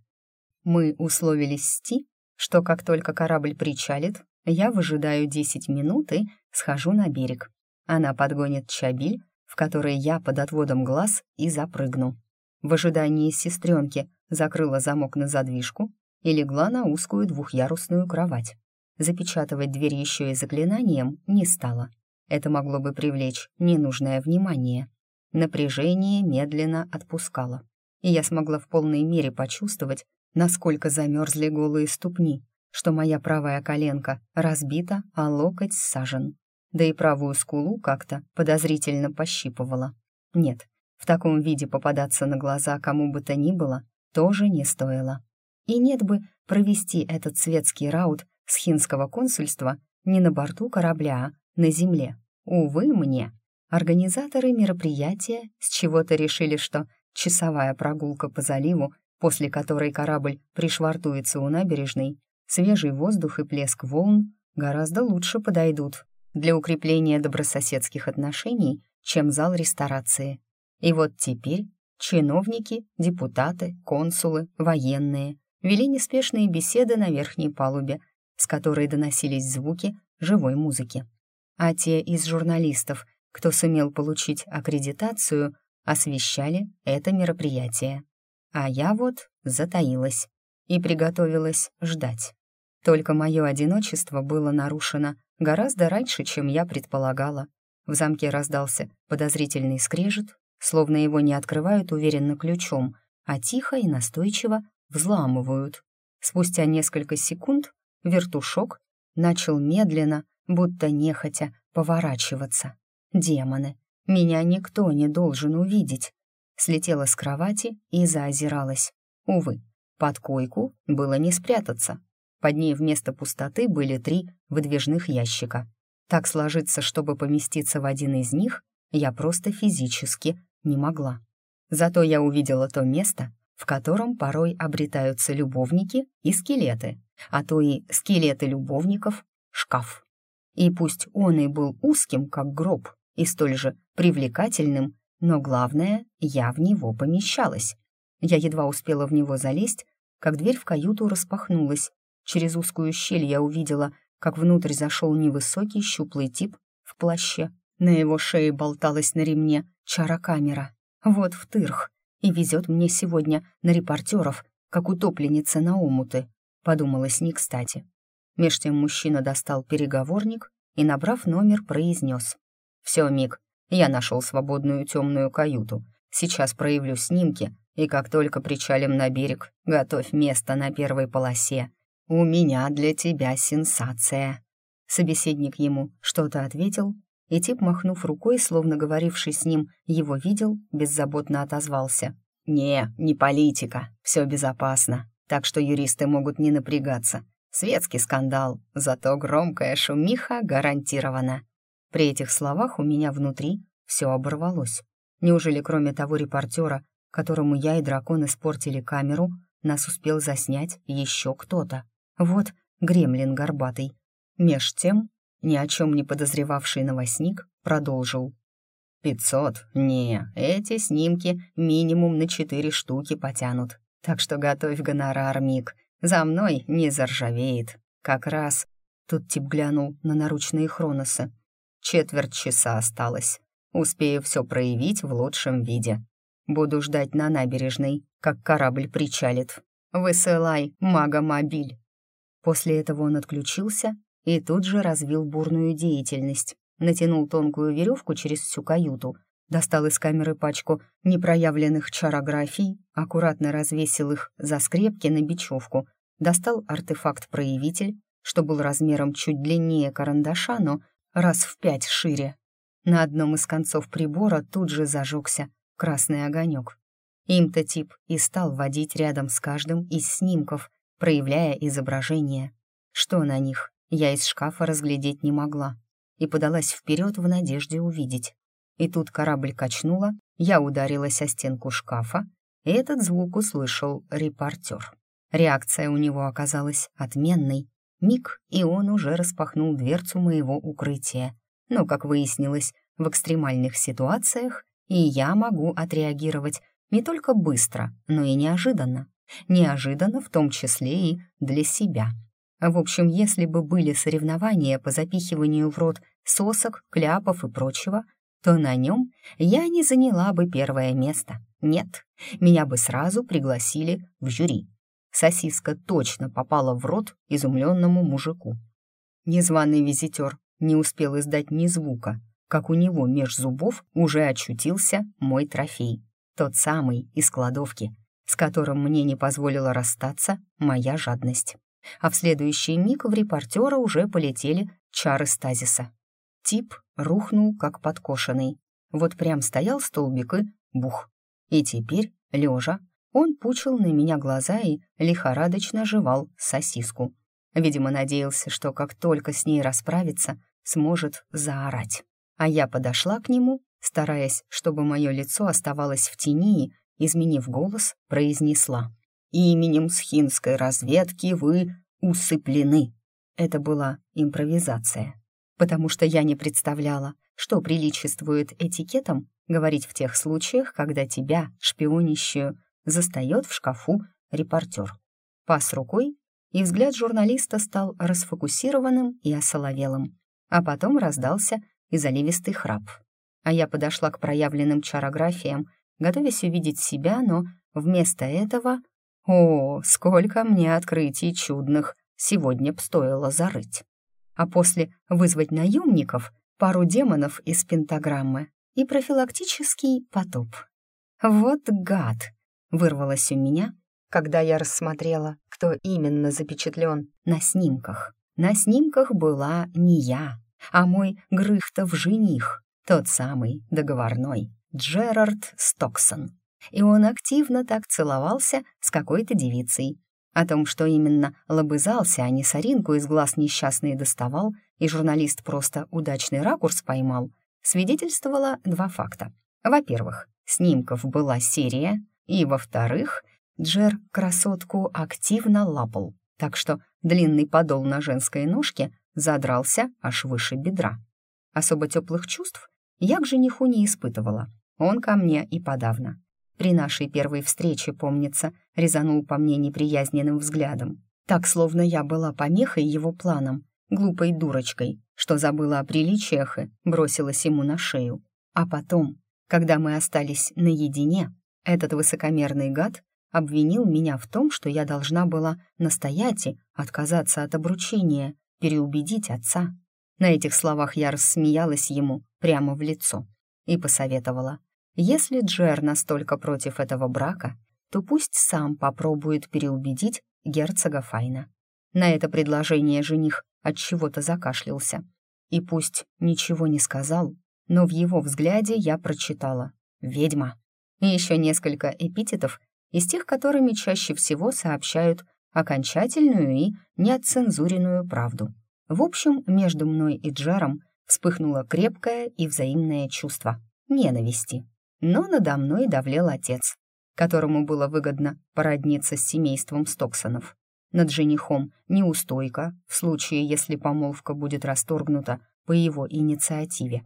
Мы условились с Ти, что как только корабль причалит, я выжидаю 10 минут и схожу на берег. Она подгонит чабиль, в который я под отводом глаз и запрыгну. В ожидании сестренки закрыла замок на задвижку и легла на узкую двухъярусную кровать. Запечатывать дверь еще и заклинанием не стала. Это могло бы привлечь ненужное внимание. Напряжение медленно отпускало, и я смогла в полной мере почувствовать, насколько замерзли голые ступни, что моя правая коленка разбита, а локоть сажен. Да и правую скулу как-то подозрительно пощипывала. Нет, в таком виде попадаться на глаза кому бы то ни было тоже не стоило. И нет бы провести этот светский раут с хинского консульства не на борту корабля, а на земле. Увы мне. Организаторы мероприятия с чего-то решили, что часовая прогулка по заливу, после которой корабль пришвартуется у набережной, свежий воздух и плеск волн гораздо лучше подойдут для укрепления добрососедских отношений, чем зал ресторации. И вот теперь чиновники, депутаты, консулы, военные вели неспешные беседы на верхней палубе, с которой доносились звуки живой музыки. А те из журналистов, кто сумел получить аккредитацию, освещали это мероприятие. А я вот затаилась и приготовилась ждать. Только мое одиночество было нарушено гораздо раньше, чем я предполагала. В замке раздался подозрительный скрежет, словно его не открывают уверенно ключом, а тихо и настойчиво взламывают. Спустя несколько секунд вертушок начал медленно, будто нехотя, поворачиваться. Демоны, меня никто не должен увидеть. Слетела с кровати и заозиралась. Увы, под койку было не спрятаться. Под ней вместо пустоты были три выдвижных ящика. Так сложиться, чтобы поместиться в один из них, я просто физически не могла. Зато я увидела то место, в котором порой обретаются любовники и скелеты, а то и скелеты любовников — шкаф. И пусть он и был узким, как гроб, и столь же привлекательным, но главное, я в него помещалась. Я едва успела в него залезть, как дверь в каюту распахнулась. Через узкую щель я увидела, как внутрь зашел невысокий щуплый тип в плаще, На его шее болталась на ремне чара-камера. Вот втырх. И везет мне сегодня на репортеров, как утопленница на омуты. Подумалось не кстати. Меж тем мужчина достал переговорник и, набрав номер, произнес. «Все, Мик, я нашел свободную темную каюту. Сейчас проявлю снимки, и как только причалим на берег, готовь место на первой полосе. У меня для тебя сенсация». Собеседник ему что-то ответил, и тип, махнув рукой, словно говоривший с ним, его видел, беззаботно отозвался. «Не, не политика, все безопасно, так что юристы могут не напрягаться. Светский скандал, зато громкая шумиха гарантирована». При этих словах у меня внутри все оборвалось. Неужели кроме того репортера, которому я и дракон испортили камеру, нас успел заснять еще кто-то? Вот гремлин горбатый. Меж тем, ни о чем не подозревавший новостник продолжил. «Пятьсот? Не, эти снимки минимум на четыре штуки потянут. Так что готовь гонорар, Мик. За мной не заржавеет. Как раз...» Тут тип глянул на наручные хроносы. «Четверть часа осталось. Успею все проявить в лучшем виде. Буду ждать на набережной, как корабль причалит. Высылай, мага-мобиль». После этого он отключился и тут же развил бурную деятельность. Натянул тонкую веревку через всю каюту, достал из камеры пачку непроявленных чарографий, аккуратно развесил их за скрепки на бечевку, достал артефакт-проявитель, что был размером чуть длиннее карандаша, но раз в пять шире. На одном из концов прибора тут же зажегся красный огонек. Им-то тип и стал водить рядом с каждым из снимков, проявляя изображение. Что на них, я из шкафа разглядеть не могла и подалась вперед в надежде увидеть. И тут корабль качнула, я ударилась о стенку шкафа, и этот звук услышал репортер. Реакция у него оказалась отменной. Миг, и он уже распахнул дверцу моего укрытия. Но, как выяснилось, в экстремальных ситуациях и я могу отреагировать не только быстро, но и неожиданно. Неожиданно в том числе и для себя. В общем, если бы были соревнования по запихиванию в рот сосок, кляпов и прочего, то на нем я не заняла бы первое место. Нет, меня бы сразу пригласили в жюри. Сосиска точно попала в рот изумленному мужику. Незваный визитер не успел издать ни звука, как у него меж зубов уже очутился мой трофей. Тот самый из кладовки, с которым мне не позволила расстаться моя жадность а в следующий миг в репортера уже полетели чары стазиса. Тип рухнул, как подкошенный. Вот прям стоял столбик и бух. И теперь, лежа, он пучил на меня глаза и лихорадочно жевал сосиску. Видимо, надеялся, что как только с ней расправиться, сможет заорать. А я подошла к нему, стараясь, чтобы мое лицо оставалось в тени, и, изменив голос, произнесла именем схинской разведки вы усыплены». Это была импровизация, потому что я не представляла, что приличествует этикетом говорить в тех случаях, когда тебя, шпионищую, застает в шкафу репортер. Пас рукой, и взгляд журналиста стал расфокусированным и осоловелым, а потом раздался и заливистый храп. А я подошла к проявленным чарографиям, готовясь увидеть себя, но вместо этого о, сколько мне открытий чудных сегодня б стоило зарыть. А после вызвать наемников, пару демонов из пентаграммы и профилактический потоп. Вот гад! Вырвалось у меня, когда я рассмотрела, кто именно запечатлен на снимках. На снимках была не я, а мой Грыхтов жених, тот самый договорной Джерард Стоксон и он активно так целовался с какой-то девицей. О том, что именно лобызался, а не соринку из глаз несчастный доставал, и журналист просто удачный ракурс поймал, свидетельствовало два факта. Во-первых, снимков была серия, и, во-вторых, Джер красотку активно лапал, так что длинный подол на женской ножке задрался аж выше бедра. Особо теплых чувств я к жениху не испытывала, он ко мне и подавно. При нашей первой встрече, помнится, резанул по мне неприязненным взглядом. Так, словно я была помехой его планам. глупой дурочкой, что забыла о приличиях и бросилась ему на шею. А потом, когда мы остались наедине, этот высокомерный гад обвинил меня в том, что я должна была настоять и отказаться от обручения, переубедить отца. На этих словах я рассмеялась ему прямо в лицо и посоветовала. Если Джер настолько против этого брака, то пусть сам попробует переубедить герцога Файна. На это предложение жених от чего-то закашлялся. И пусть ничего не сказал, но в его взгляде я прочитала «ведьма» и еще несколько эпитетов из тех, которыми чаще всего сообщают окончательную и неотцензуренную правду. В общем, между мной и Джером вспыхнуло крепкое и взаимное чувство — ненависти. Но надо мной давлел отец, которому было выгодно породниться с семейством Стоксонов. Над женихом неустойка в случае, если помолвка будет расторгнута по его инициативе.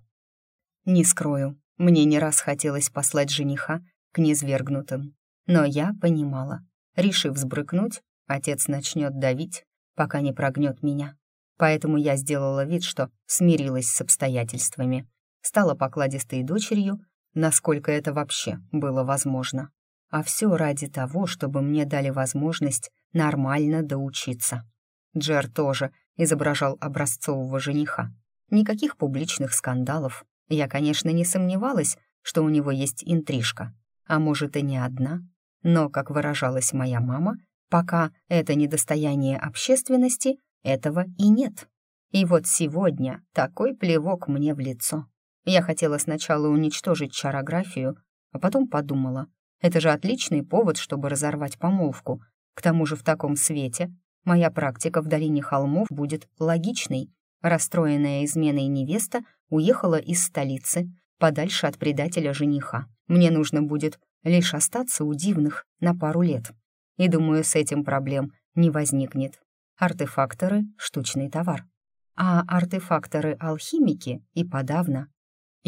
Не скрою, мне не раз хотелось послать жениха к низвергнутым, но я понимала, решив взбрыкнуть, отец начнет давить, пока не прогнет меня. Поэтому я сделала вид, что смирилась с обстоятельствами, стала покладистой дочерью, насколько это вообще было возможно. А все ради того, чтобы мне дали возможность нормально доучиться. Джер тоже изображал образцового жениха. Никаких публичных скандалов. Я, конечно, не сомневалась, что у него есть интрижка. А может, и не одна. Но, как выражалась моя мама, пока это не достояние общественности, этого и нет. И вот сегодня такой плевок мне в лицо. Я хотела сначала уничтожить чарографию, а потом подумала, это же отличный повод, чтобы разорвать помолвку. К тому же в таком свете моя практика в долине холмов будет логичной. Расстроенная изменой невеста уехала из столицы, подальше от предателя жениха. Мне нужно будет лишь остаться у дивных на пару лет. И думаю, с этим проблем не возникнет. Артефакторы — штучный товар. А артефакторы-алхимики и подавно.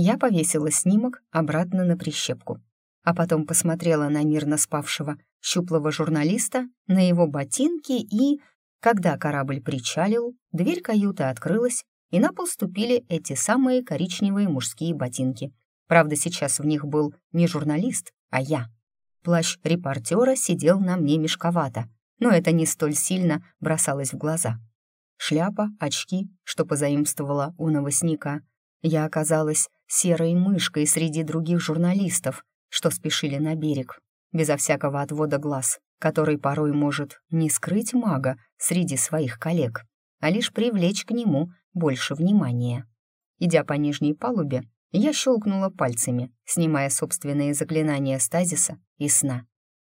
Я повесила снимок обратно на прищепку, а потом посмотрела на мирно спавшего щуплого журналиста, на его ботинки и... Когда корабль причалил, дверь каюты открылась, и на пол ступили эти самые коричневые мужские ботинки. Правда, сейчас в них был не журналист, а я. Плащ репортера сидел на мне мешковато, но это не столь сильно бросалось в глаза. Шляпа, очки, что позаимствовала у новостника. Я оказалась серой мышкой среди других журналистов, что спешили на берег, безо всякого отвода глаз, который порой может не скрыть мага среди своих коллег, а лишь привлечь к нему больше внимания. Идя по нижней палубе, я щелкнула пальцами, снимая собственные заклинания стазиса и сна.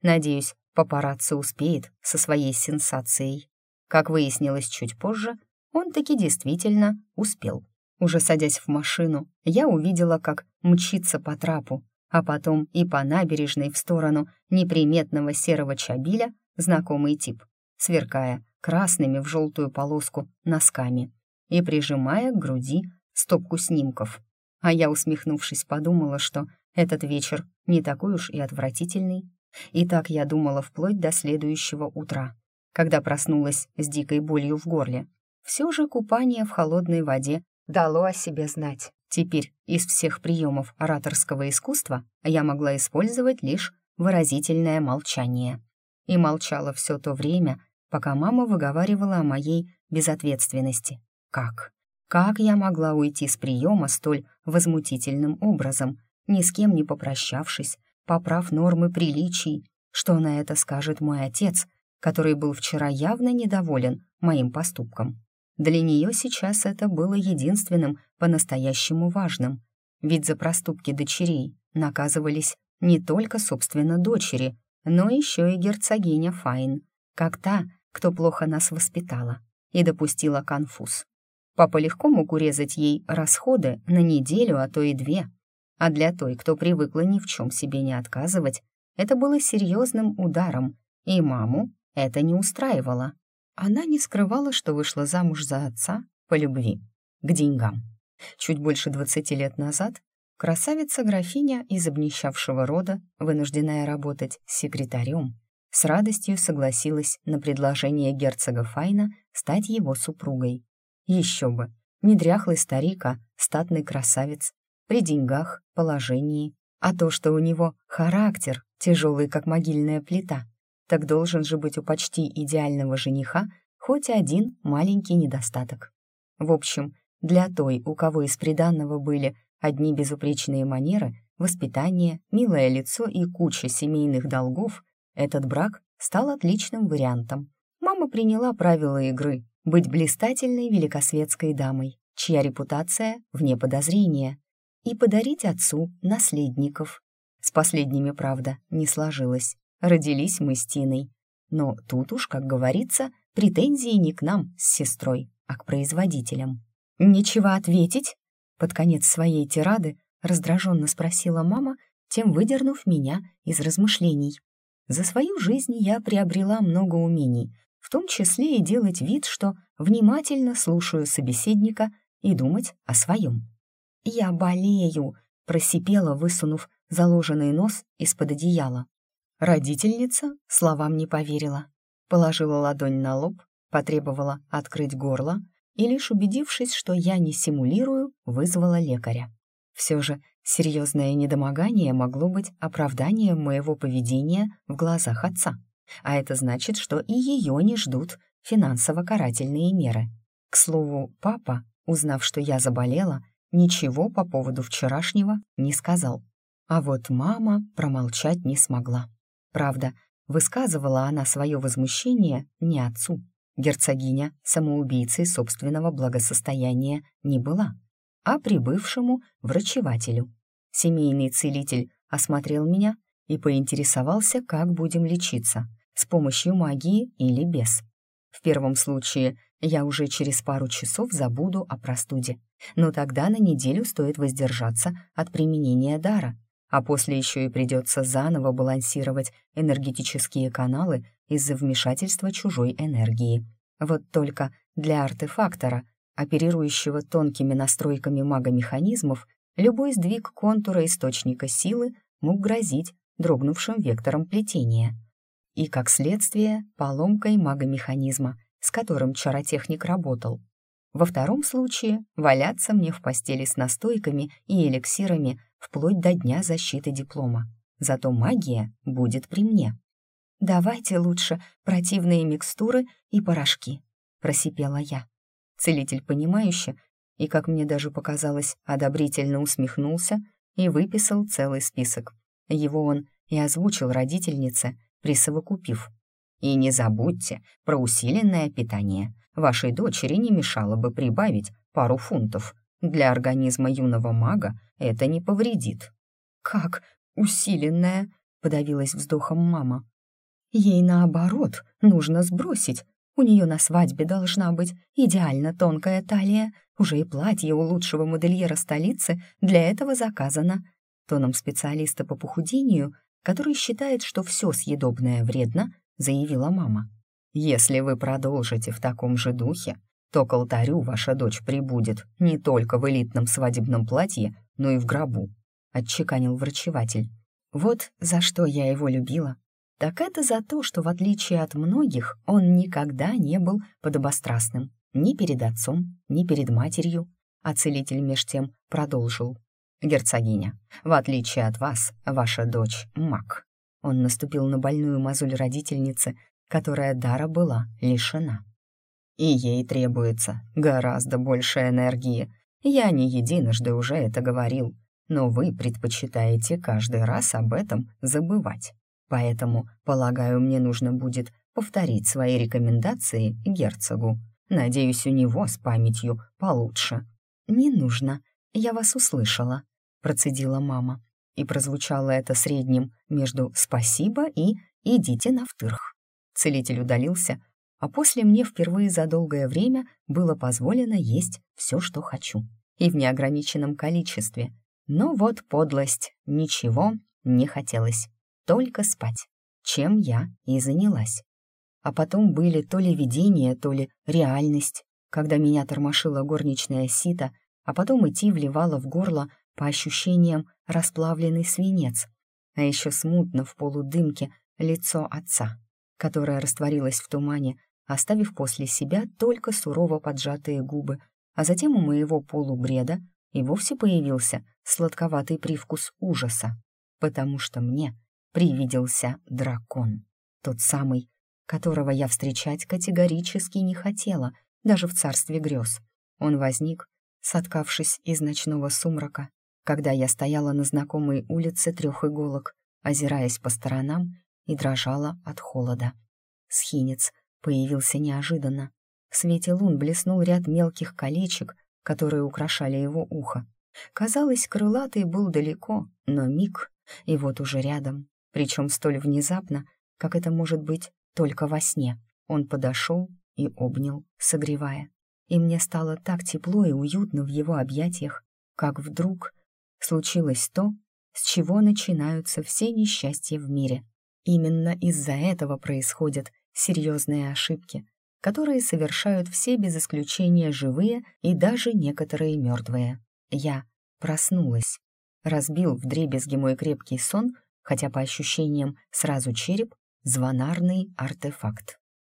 Надеюсь, папарацци успеет со своей сенсацией. Как выяснилось чуть позже, он таки действительно успел. Уже садясь в машину, я увидела, как мчится по трапу, а потом и по набережной в сторону неприметного серого чабиля знакомый тип, сверкая красными в желтую полоску носками и прижимая к груди стопку снимков а я, усмехнувшись, подумала, что этот вечер не такой уж и отвратительный. И так я думала вплоть до следующего утра, когда проснулась с дикой болью в горле. Все же купание в холодной воде дало о себе знать. Теперь из всех приемов ораторского искусства я могла использовать лишь выразительное молчание. И молчала все то время, пока мама выговаривала о моей безответственности. Как? Как я могла уйти с приема столь возмутительным образом, ни с кем не попрощавшись, поправ нормы приличий? Что на это скажет мой отец, который был вчера явно недоволен моим поступком? Для нее сейчас это было единственным по-настоящему важным, ведь за проступки дочерей наказывались не только, собственно, дочери, но еще и герцогиня Файн, как та, кто плохо нас воспитала и допустила конфуз. Папа легко мог урезать ей расходы на неделю, а то и две. А для той, кто привыкла ни в чем себе не отказывать, это было серьезным ударом, и маму это не устраивало. Она не скрывала, что вышла замуж за отца по любви, к деньгам. Чуть больше двадцати лет назад красавица-графиня из обнищавшего рода, вынужденная работать секретарем, с радостью согласилась на предложение герцога Файна стать его супругой. Еще бы, не дряхлый старик, а статный красавец, при деньгах, положении. А то, что у него характер, тяжелый, как могильная плита, так должен же быть у почти идеального жениха хоть один маленький недостаток. В общем, для той, у кого из приданного были одни безупречные манеры, воспитание, милое лицо и куча семейных долгов, этот брак стал отличным вариантом. Мама приняла правила игры — быть блистательной великосветской дамой, чья репутация вне подозрения, и подарить отцу наследников. С последними, правда, не сложилось. Родились мы с Тиной. Но тут уж, как говорится, претензии не к нам с сестрой, а к производителям. «Нечего ответить?» Под конец своей тирады раздраженно спросила мама, тем выдернув меня из размышлений. За свою жизнь я приобрела много умений, в том числе и делать вид, что внимательно слушаю собеседника и думать о своем. «Я болею», — просипела, высунув заложенный нос из-под одеяла. Родительница словам не поверила. Положила ладонь на лоб, потребовала открыть горло и, лишь убедившись, что я не симулирую, вызвала лекаря. Все же серьезное недомогание могло быть оправданием моего поведения в глазах отца, а это значит, что и ее не ждут финансово-карательные меры. К слову, папа, узнав, что я заболела, ничего по поводу вчерашнего не сказал. А вот мама промолчать не смогла. Правда, высказывала она свое возмущение не отцу. Герцогиня самоубийцей собственного благосостояния не была а прибывшему врачевателю. Семейный целитель осмотрел меня и поинтересовался, как будем лечиться, с помощью магии или без. В первом случае я уже через пару часов забуду о простуде, но тогда на неделю стоит воздержаться от применения дара, а после еще и придется заново балансировать энергетические каналы из-за вмешательства чужой энергии. Вот только для артефактора — оперирующего тонкими настройками мага-механизмов, любой сдвиг контура источника силы мог грозить дрогнувшим вектором плетения. И, как следствие, поломкой мага-механизма, с которым чаротехник работал. Во втором случае валяться мне в постели с настойками и эликсирами вплоть до дня защиты диплома. Зато магия будет при мне. «Давайте лучше противные микстуры и порошки», — просипела я. Целитель понимающе и, как мне даже показалось, одобрительно усмехнулся и выписал целый список. Его он и озвучил родительнице, присовокупив. «И не забудьте про усиленное питание. Вашей дочери не мешало бы прибавить пару фунтов. Для организма юного мага это не повредит». «Как усиленное?» — подавилась вздохом мама. «Ей, наоборот, нужно сбросить у нее на свадьбе должна быть идеально тонкая талия. Уже и платье у лучшего модельера столицы для этого заказано. Тоном специалиста по похудению, который считает, что все съедобное вредно, заявила мама. «Если вы продолжите в таком же духе, то к алтарю ваша дочь прибудет не только в элитном свадебном платье, но и в гробу», — отчеканил врачеватель. Вот за что я его любила так это за то, что, в отличие от многих, он никогда не был подобострастным ни перед отцом, ни перед матерью. А целитель меж тем продолжил. «Герцогиня, в отличие от вас, ваша дочь — маг». Он наступил на больную мозоль родительницы, которая дара была лишена. «И ей требуется гораздо больше энергии. Я не единожды уже это говорил, но вы предпочитаете каждый раз об этом забывать. Поэтому, полагаю, мне нужно будет повторить свои рекомендации герцогу. Надеюсь, у него с памятью получше». «Не нужно, я вас услышала», — процедила мама. И прозвучало это средним между «спасибо» и «идите на втырх». Целитель удалился, а после мне впервые за долгое время было позволено есть все, что хочу, и в неограниченном количестве. Но вот подлость, ничего не хотелось. Только спать, чем я и занялась. А потом были то ли видения, то ли реальность, когда меня тормошила горничная сита, а потом идти вливала в горло по ощущениям расплавленный свинец, а еще смутно в полудымке лицо отца, которое растворилось в тумане оставив после себя только сурово поджатые губы, а затем у моего полубреда и вовсе появился сладковатый привкус ужаса, потому что мне привиделся дракон, тот самый, которого я встречать категорически не хотела, даже в царстве грез. Он возник, соткавшись из ночного сумрака, когда я стояла на знакомой улице трех иголок, озираясь по сторонам и дрожала от холода. Схинец появился неожиданно. В свете лун блеснул ряд мелких колечек, которые украшали его ухо. Казалось, крылатый был далеко, но миг, и вот уже рядом, причем столь внезапно, как это может быть только во сне. Он подошел и обнял, согревая. И мне стало так тепло и уютно в его объятиях, как вдруг случилось то, с чего начинаются все несчастья в мире. Именно из-за этого происходят серьезные ошибки, которые совершают все без исключения живые и даже некоторые мертвые. Я проснулась. Разбил вдребезги мой крепкий сон, хотя по ощущениям сразу череп, звонарный артефакт.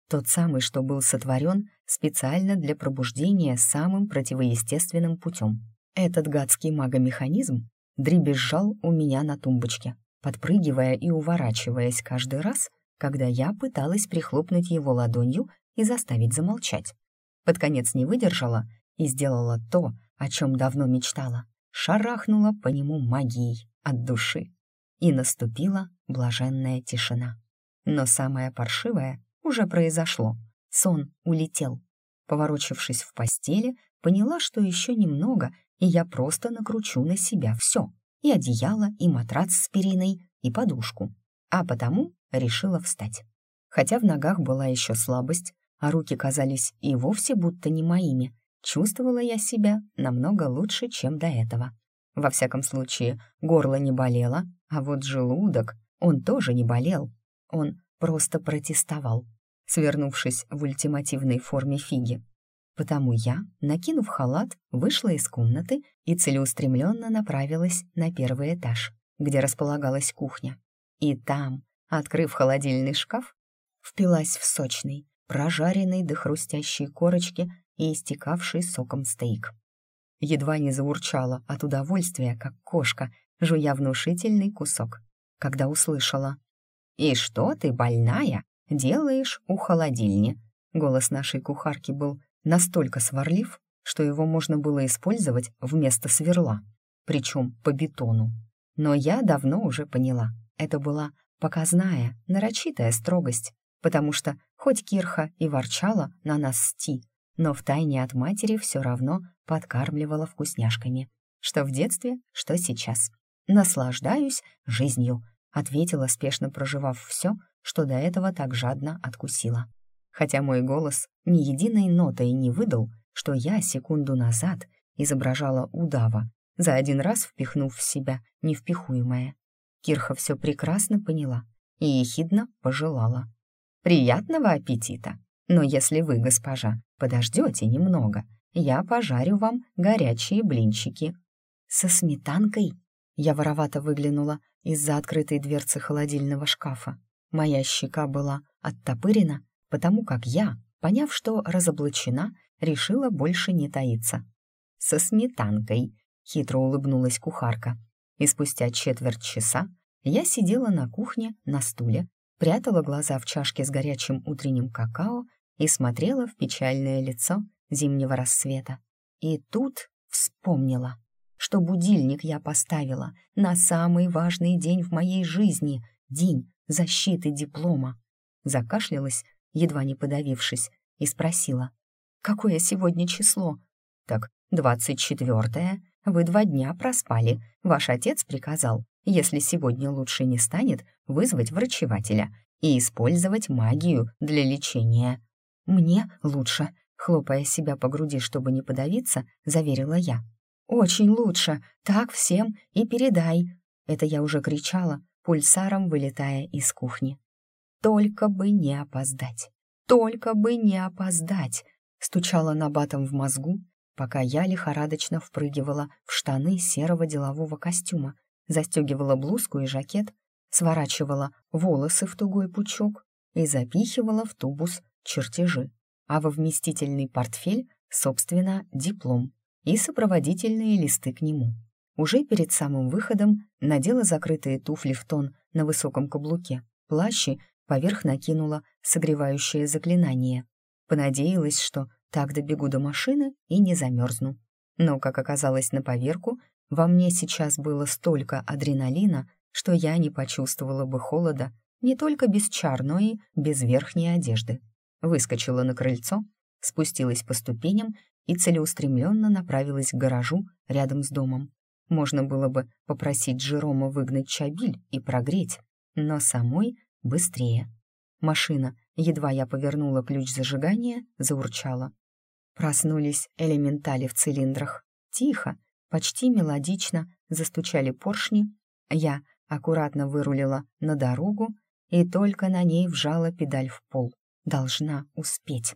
Тот самый, что был сотворен специально для пробуждения самым противоестественным путем. Этот гадский магомеханизм дребезжал у меня на тумбочке, подпрыгивая и уворачиваясь каждый раз, когда я пыталась прихлопнуть его ладонью и заставить замолчать. Под конец не выдержала и сделала то, о чем давно мечтала. Шарахнула по нему магией от души. И наступила блаженная тишина. Но самое паршивое уже произошло. Сон улетел. Поворочившись в постели, поняла, что еще немного, и я просто накручу на себя все. И одеяло, и матрац с периной, и подушку. А потому решила встать. Хотя в ногах была еще слабость, а руки казались и вовсе будто не моими, чувствовала я себя намного лучше, чем до этого. Во всяком случае, горло не болело, а вот желудок, он тоже не болел. Он просто протестовал, свернувшись в ультимативной форме фиги. Потому я, накинув халат, вышла из комнаты и целеустремленно направилась на первый этаж, где располагалась кухня. И там, открыв холодильный шкаф, впилась в сочный, прожаренный до хрустящей корочки и истекавший соком стейк. Едва не заурчала от удовольствия, как кошка, жуя внушительный кусок, когда услышала. «И что ты, больная, делаешь у холодильни?» Голос нашей кухарки был настолько сварлив, что его можно было использовать вместо сверла, причем по бетону. Но я давно уже поняла, это была показная, нарочитая строгость, потому что хоть Кирха и ворчала на нас сти, но втайне от матери все равно подкармливала вкусняшками. Что в детстве, что сейчас. «Наслаждаюсь жизнью», — ответила, спешно проживав все, что до этого так жадно откусила. Хотя мой голос ни единой нотой не выдал, что я секунду назад изображала удава, за один раз впихнув в себя невпихуемое. Кирха все прекрасно поняла и ехидно пожелала. «Приятного аппетита! Но если вы, госпожа, подождете немного, я пожарю вам горячие блинчики». «Со сметанкой?» Я воровато выглянула из-за открытой дверцы холодильного шкафа. Моя щека была оттопырена, потому как я, поняв, что разоблачена, решила больше не таиться. «Со сметанкой», — хитро улыбнулась кухарка. И спустя четверть часа я сидела на кухне на стуле, прятала глаза в чашке с горячим утренним какао и смотрела в печальное лицо зимнего рассвета. И тут вспомнила, что будильник я поставила на самый важный день в моей жизни — день защиты диплома. Закашлялась, едва не подавившись, и спросила, «Какое сегодня число?» «Так, двадцать четвертое. Вы два дня проспали. Ваш отец приказал, если сегодня лучше не станет, вызвать врачевателя и использовать магию для лечения. «Мне лучше», — хлопая себя по груди, чтобы не подавиться, заверила я. «Очень лучше, так всем и передай». Это я уже кричала, пульсаром вылетая из кухни. «Только бы не опоздать! Только бы не опоздать!» стучала набатом в мозгу, пока я лихорадочно впрыгивала в штаны серого делового костюма, застегивала блузку и жакет, сворачивала волосы в тугой пучок и запихивала в тубус чертежи, а во вместительный портфель, собственно, диплом и сопроводительные листы к нему. Уже перед самым выходом надела закрытые туфли в тон на высоком каблуке, плащи поверх накинула согревающее заклинание. Понадеялась, что так добегу до машины и не замерзну. Но, как оказалось на поверку, во мне сейчас было столько адреналина, что я не почувствовала бы холода не только без чар, но и без верхней одежды. Выскочила на крыльцо, спустилась по ступеням и целеустремленно направилась к гаражу рядом с домом. Можно было бы попросить Джерома выгнать чабиль и прогреть, но самой быстрее. Машина, едва я повернула ключ зажигания, заурчала. Проснулись элементали в цилиндрах. Тихо, почти мелодично застучали поршни. Я аккуратно вырулила на дорогу и только на ней вжала педаль в пол. Должна успеть.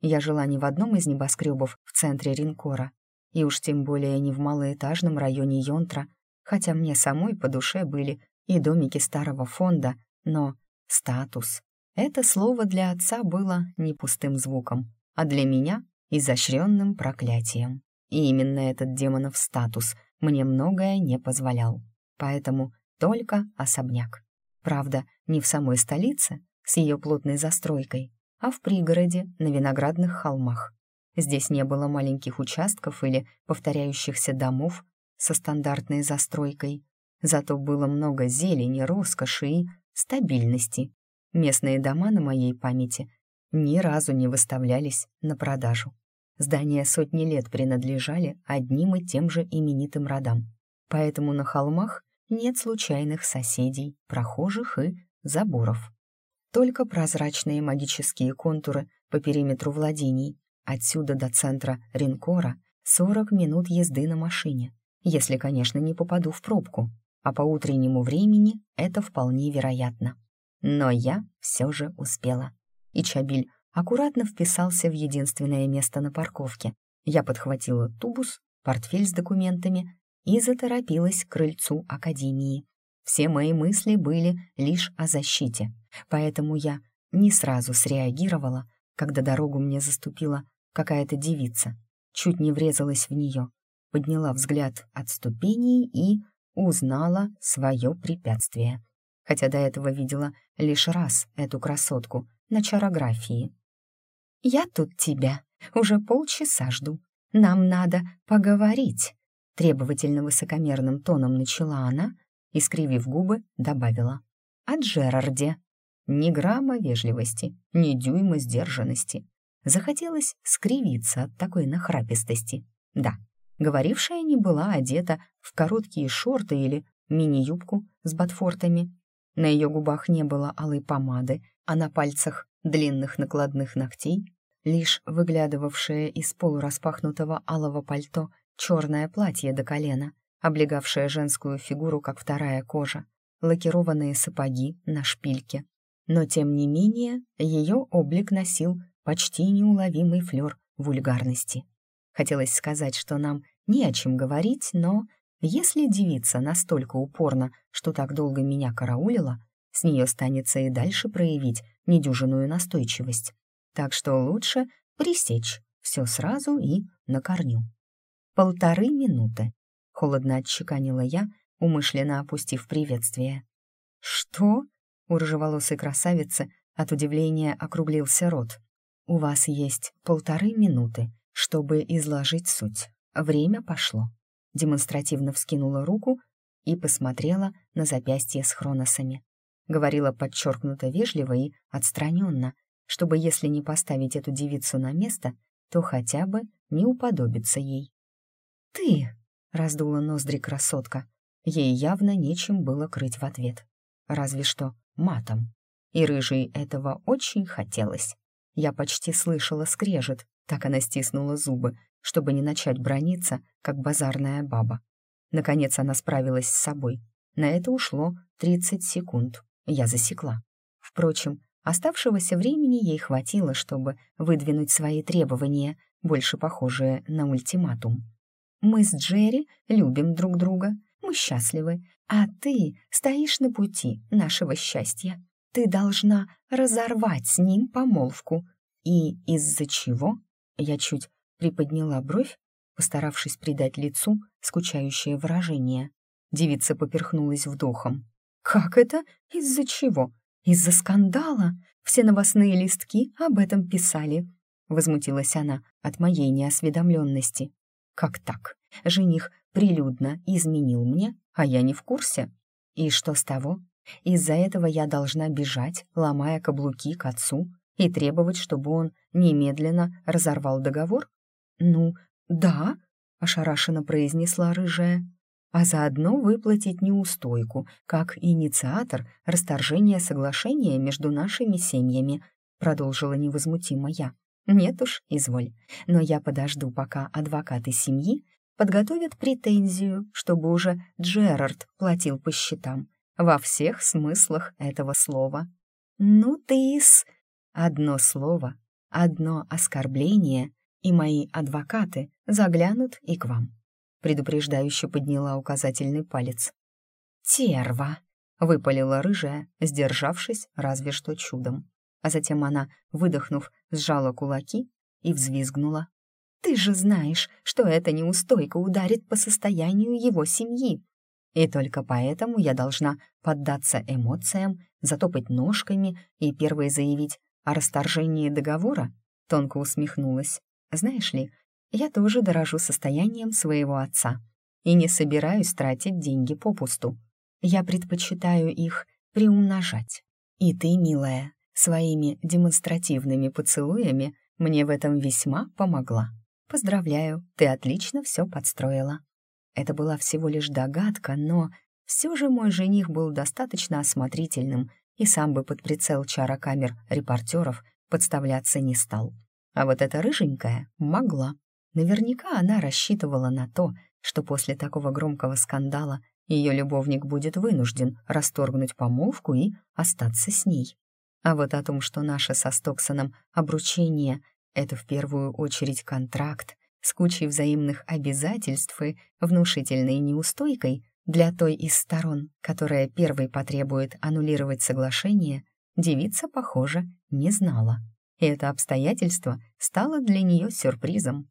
Я жила не в одном из небоскребов в центре Ринкора, и уж тем более не в малоэтажном районе Йонтра, хотя мне самой по душе были и домики старого фонда, но статус — это слово для отца было не пустым звуком, а для меня — изощренным проклятием. И именно этот демонов статус мне многое не позволял. Поэтому только особняк. Правда, не в самой столице, с ее плотной застройкой, а в пригороде, на виноградных холмах. Здесь не было маленьких участков или повторяющихся домов со стандартной застройкой. Зато было много зелени, роскоши и стабильности. Местные дома на моей памяти ни разу не выставлялись на продажу. Здания сотни лет принадлежали одним и тем же именитым родам. Поэтому на холмах нет случайных соседей, прохожих и заборов. Только прозрачные магические контуры по периметру владений, Отсюда до центра Ринкора 40 минут езды на машине, если, конечно, не попаду в пробку, а по утреннему времени это вполне вероятно. Но я все же успела. И Чабиль аккуратно вписался в единственное место на парковке. Я подхватила тубус, портфель с документами и заторопилась к крыльцу Академии. Все мои мысли были лишь о защите, поэтому я не сразу среагировала когда дорогу мне заступила какая-то девица. Чуть не врезалась в нее, подняла взгляд от ступеней и узнала свое препятствие. Хотя до этого видела лишь раз эту красотку на чарографии. «Я тут тебя уже полчаса жду. Нам надо поговорить», — требовательно высокомерным тоном начала она и, скривив губы, добавила. «О Джерарде». Ни грамма вежливости, ни дюйма сдержанности. Захотелось скривиться от такой нахрапистости. Да, говорившая не была одета в короткие шорты или мини-юбку с ботфортами. На ее губах не было алой помады, а на пальцах длинных накладных ногтей, лишь выглядывавшее из полураспахнутого алого пальто черное платье до колена, облегавшее женскую фигуру, как вторая кожа, лакированные сапоги на шпильке, но тем не менее ее облик носил почти неуловимый флер вульгарности. Хотелось сказать, что нам не о чем говорить, но если девица настолько упорна, что так долго меня караулила, с нее станется и дальше проявить недюжинную настойчивость. Так что лучше пресечь все сразу и на корню. «Полторы минуты», — холодно отчеканила я, умышленно опустив приветствие. «Что?» У рыжеволосой красавицы от удивления округлился рот. «У вас есть полторы минуты, чтобы изложить суть. Время пошло». Демонстративно вскинула руку и посмотрела на запястье с хроносами. Говорила подчеркнуто вежливо и отстраненно, чтобы, если не поставить эту девицу на место, то хотя бы не уподобиться ей. «Ты!» — раздула ноздри красотка. Ей явно нечем было крыть в ответ. Разве что матом. И рыжей этого очень хотелось. Я почти слышала скрежет, так она стиснула зубы, чтобы не начать брониться, как базарная баба. Наконец она справилась с собой. На это ушло 30 секунд. Я засекла. Впрочем, оставшегося времени ей хватило, чтобы выдвинуть свои требования, больше похожие на ультиматум. «Мы с Джерри любим друг друга, мы счастливы, а ты стоишь на пути нашего счастья. Ты должна разорвать с ним помолвку. И из-за чего? Я чуть приподняла бровь, постаравшись придать лицу скучающее выражение. Девица поперхнулась вдохом. «Как это? Из-за чего? Из-за скандала? Все новостные листки об этом писали», — возмутилась она от моей неосведомленности. «Как так? Жених прилюдно изменил мне, а я не в курсе. И что с того? Из-за этого я должна бежать, ломая каблуки к отцу, и требовать, чтобы он немедленно разорвал договор? Ну, да, ошарашенно произнесла рыжая, а заодно выплатить неустойку, как инициатор расторжения соглашения между нашими семьями, продолжила невозмутимо я. Нет уж, изволь, но я подожду, пока адвокаты семьи подготовят претензию, чтобы уже Джерард платил по счетам, во всех смыслах этого слова. Ну ты с... Одно слово, одно оскорбление, и мои адвокаты заглянут и к вам. Предупреждающе подняла указательный палец. «Терва!» — выпалила рыжая, сдержавшись разве что чудом. А затем она, выдохнув, сжала кулаки и взвизгнула. «Ты же знаешь, что эта неустойка ударит по состоянию его семьи. И только поэтому я должна поддаться эмоциям, затопать ножками и первой заявить о расторжении договора?» Тонко усмехнулась. «Знаешь ли, я тоже дорожу состоянием своего отца и не собираюсь тратить деньги попусту. Я предпочитаю их приумножать. И ты, милая, своими демонстративными поцелуями мне в этом весьма помогла. Поздравляю, ты отлично все подстроила». Это была всего лишь догадка, но все же мой жених был достаточно осмотрительным и сам бы под прицел чара камер репортеров подставляться не стал. А вот эта рыженькая могла. Наверняка она рассчитывала на то, что после такого громкого скандала ее любовник будет вынужден расторгнуть помолвку и остаться с ней. А вот о том, что наше со Стоксоном обручение — это в первую очередь контракт с кучей взаимных обязательств и внушительной неустойкой, для той из сторон, которая первой потребует аннулировать соглашение, девица, похоже, не знала. И это обстоятельство стало для нее сюрпризом.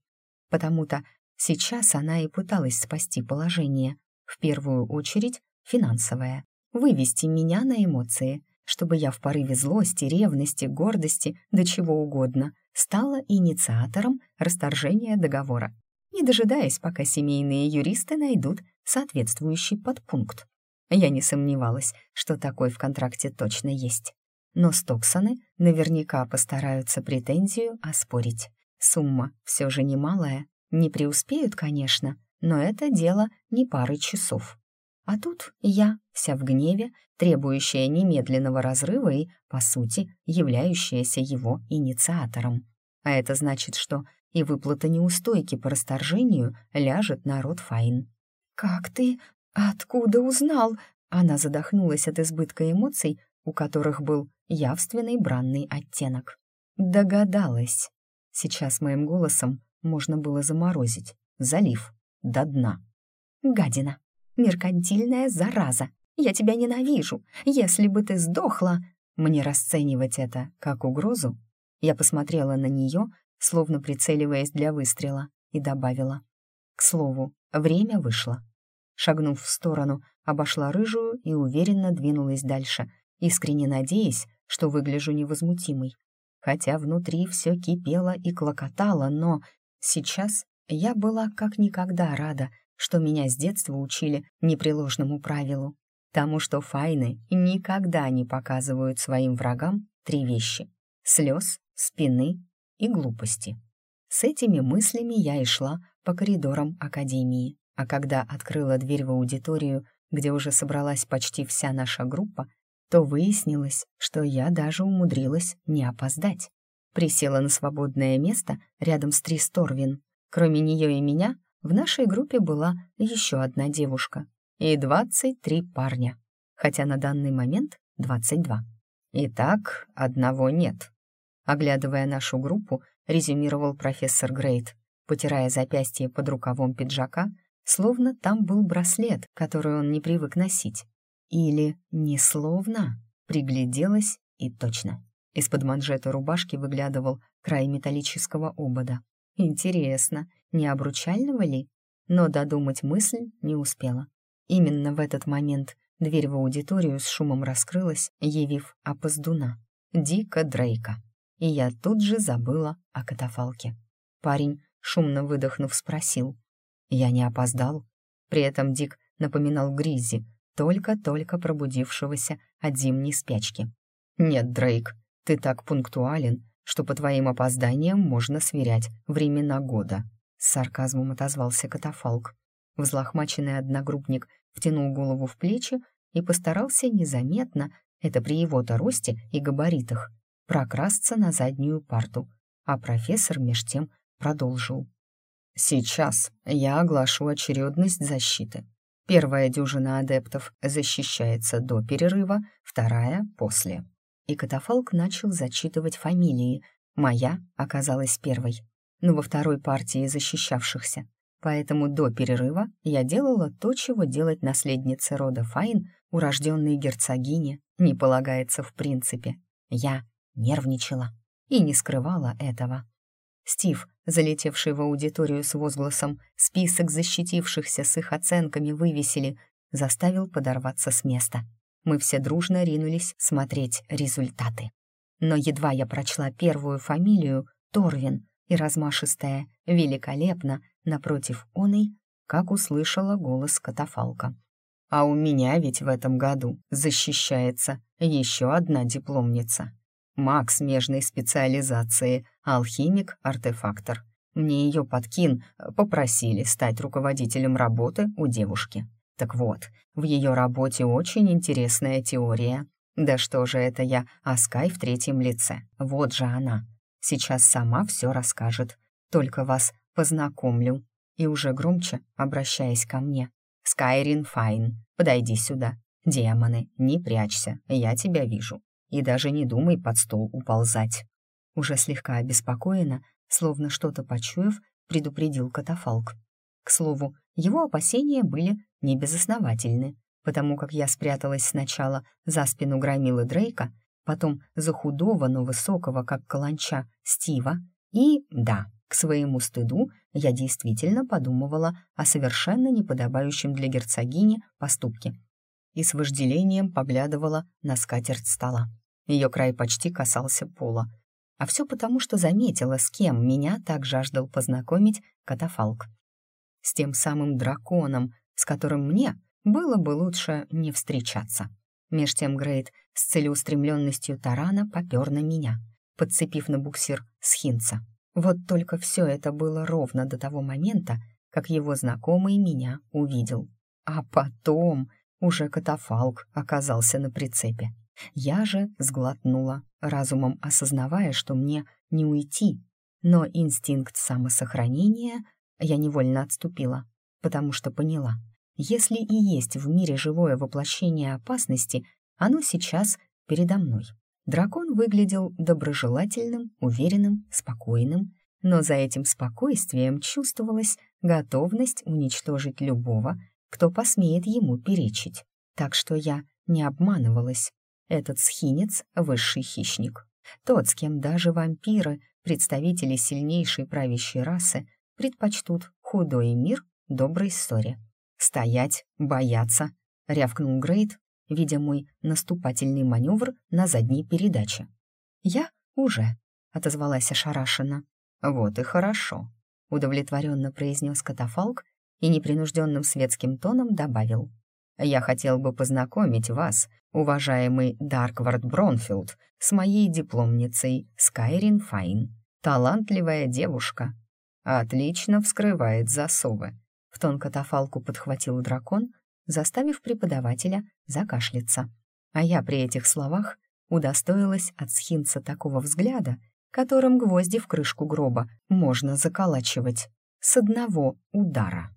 Потому-то сейчас она и пыталась спасти положение, в первую очередь финансовое, вывести меня на эмоции, чтобы я в порыве злости, ревности, гордости, до чего угодно, стала инициатором расторжения договора не дожидаясь, пока семейные юристы найдут соответствующий подпункт. Я не сомневалась, что такой в контракте точно есть. Но Стоксоны наверняка постараются претензию оспорить. Сумма все же немалая. Не преуспеют, конечно, но это дело не пары часов. А тут я, вся в гневе, требующая немедленного разрыва и, по сути, являющаяся его инициатором. А это значит, что и выплата неустойки по расторжению ляжет на род Файн. «Как ты? Откуда узнал?» Она задохнулась от избытка эмоций, у которых был явственный бранный оттенок. «Догадалась». Сейчас моим голосом можно было заморозить, залив, до дна. «Гадина! Меркантильная зараза! Я тебя ненавижу! Если бы ты сдохла...» Мне расценивать это как угрозу? Я посмотрела на нее словно прицеливаясь для выстрела, и добавила. К слову, время вышло. Шагнув в сторону, обошла рыжую и уверенно двинулась дальше, искренне надеясь, что выгляжу невозмутимой. Хотя внутри все кипело и клокотало, но сейчас я была как никогда рада, что меня с детства учили непреложному правилу. Тому, что файны никогда не показывают своим врагам три вещи — слез, спины и глупости. С этими мыслями я и шла по коридорам академии, а когда открыла дверь в аудиторию, где уже собралась почти вся наша группа, то выяснилось, что я даже умудрилась не опоздать. Присела на свободное место рядом с Трис Торвин. Кроме нее и меня, в нашей группе была еще одна девушка и 23 парня, хотя на данный момент 22. Итак, одного нет, Оглядывая нашу группу, резюмировал профессор Грейт, потирая запястье под рукавом пиджака, словно там был браслет, который он не привык носить. Или не словно, пригляделась и точно. Из-под манжеты рубашки выглядывал край металлического обода. Интересно, не обручального ли? Но додумать мысль не успела. Именно в этот момент дверь в аудиторию с шумом раскрылась, явив опоздуна. Дика Дрейка. И я тут же забыла о катафалке. Парень, шумно выдохнув, спросил. Я не опоздал. При этом Дик напоминал Гриззи, только-только пробудившегося от зимней спячки. «Нет, Дрейк, ты так пунктуален, что по твоим опозданиям можно сверять времена года», — с сарказмом отозвался катафалк. Взлохмаченный одногруппник втянул голову в плечи и постарался незаметно, это при его-то росте и габаритах, прокрасться на заднюю парту, а профессор меж тем продолжил. «Сейчас я оглашу очередность защиты. Первая дюжина адептов защищается до перерыва, вторая — после». И катафалк начал зачитывать фамилии. Моя оказалась первой, но во второй партии защищавшихся Поэтому до перерыва я делала то, чего делать наследнице рода Файн, урожденной герцогине, не полагается в принципе. Я нервничала и не скрывала этого. Стив, залетевший в аудиторию с возгласом «Список защитившихся с их оценками вывесили», заставил подорваться с места. Мы все дружно ринулись смотреть результаты. Но едва я прочла первую фамилию, Торвин, и размашистая «Великолепно» напротив оной, как услышала голос катафалка. «А у меня ведь в этом году защищается еще одна дипломница. Маг смежной специализации, алхимик-артефактор. Мне ее подкин попросили стать руководителем работы у девушки. Так вот, в ее работе очень интересная теория. Да что же это я, Аскай в третьем лице. Вот же она. Сейчас сама все расскажет. Только вас познакомлю». И уже громче, обращаясь ко мне. «Скайрин Файн, подойди сюда. Демоны, не прячься, я тебя вижу. И даже не думай под стол уползать». Уже слегка обеспокоенно, словно что-то почуяв, предупредил катафалк. К слову, его опасения были небезосновательны, потому как я спряталась сначала за спину громилы Дрейка, потом за худого, но высокого, как каланча, Стива, и, да, к своему стыду я действительно подумывала о совершенно неподобающем для герцогини поступке и с вожделением поглядывала на скатерть стола. Ее край почти касался пола. А все потому, что заметила, с кем меня так жаждал познакомить катафалк. С тем самым драконом, с которым мне было бы лучше не встречаться. Меж тем Грейт с целеустремленностью тарана попер на меня, подцепив на буксир схинца. Вот только все это было ровно до того момента, как его знакомый меня увидел. А потом уже катафалк оказался на прицепе. Я же сглотнула, разумом осознавая, что мне не уйти. Но инстинкт самосохранения я невольно отступила, потому что поняла, если и есть в мире живое воплощение опасности, оно сейчас передо мной. Дракон выглядел доброжелательным, уверенным, спокойным, но за этим спокойствием чувствовалась готовность уничтожить любого, кто посмеет ему перечить. Так что я не обманывалась. Этот схинец — высший хищник. Тот, с кем даже вампиры, представители сильнейшей правящей расы, предпочтут худой мир доброй ссоре. «Стоять, бояться!» — рявкнул Грейт, видя мой наступательный маневр на задней передаче. «Я уже», — отозвалась ошарашенно. «Вот и хорошо», — удовлетворенно произнес катафалк и непринужденным светским тоном добавил. «Я хотел бы познакомить вас, уважаемый Дарквард Бронфилд, с моей дипломницей Скайрин Файн. Талантливая девушка. Отлично вскрывает засовы». В тон катафалку подхватил дракон, заставив преподавателя закашляться. А я при этих словах удостоилась от схинца такого взгляда, которым гвозди в крышку гроба можно заколачивать с одного удара.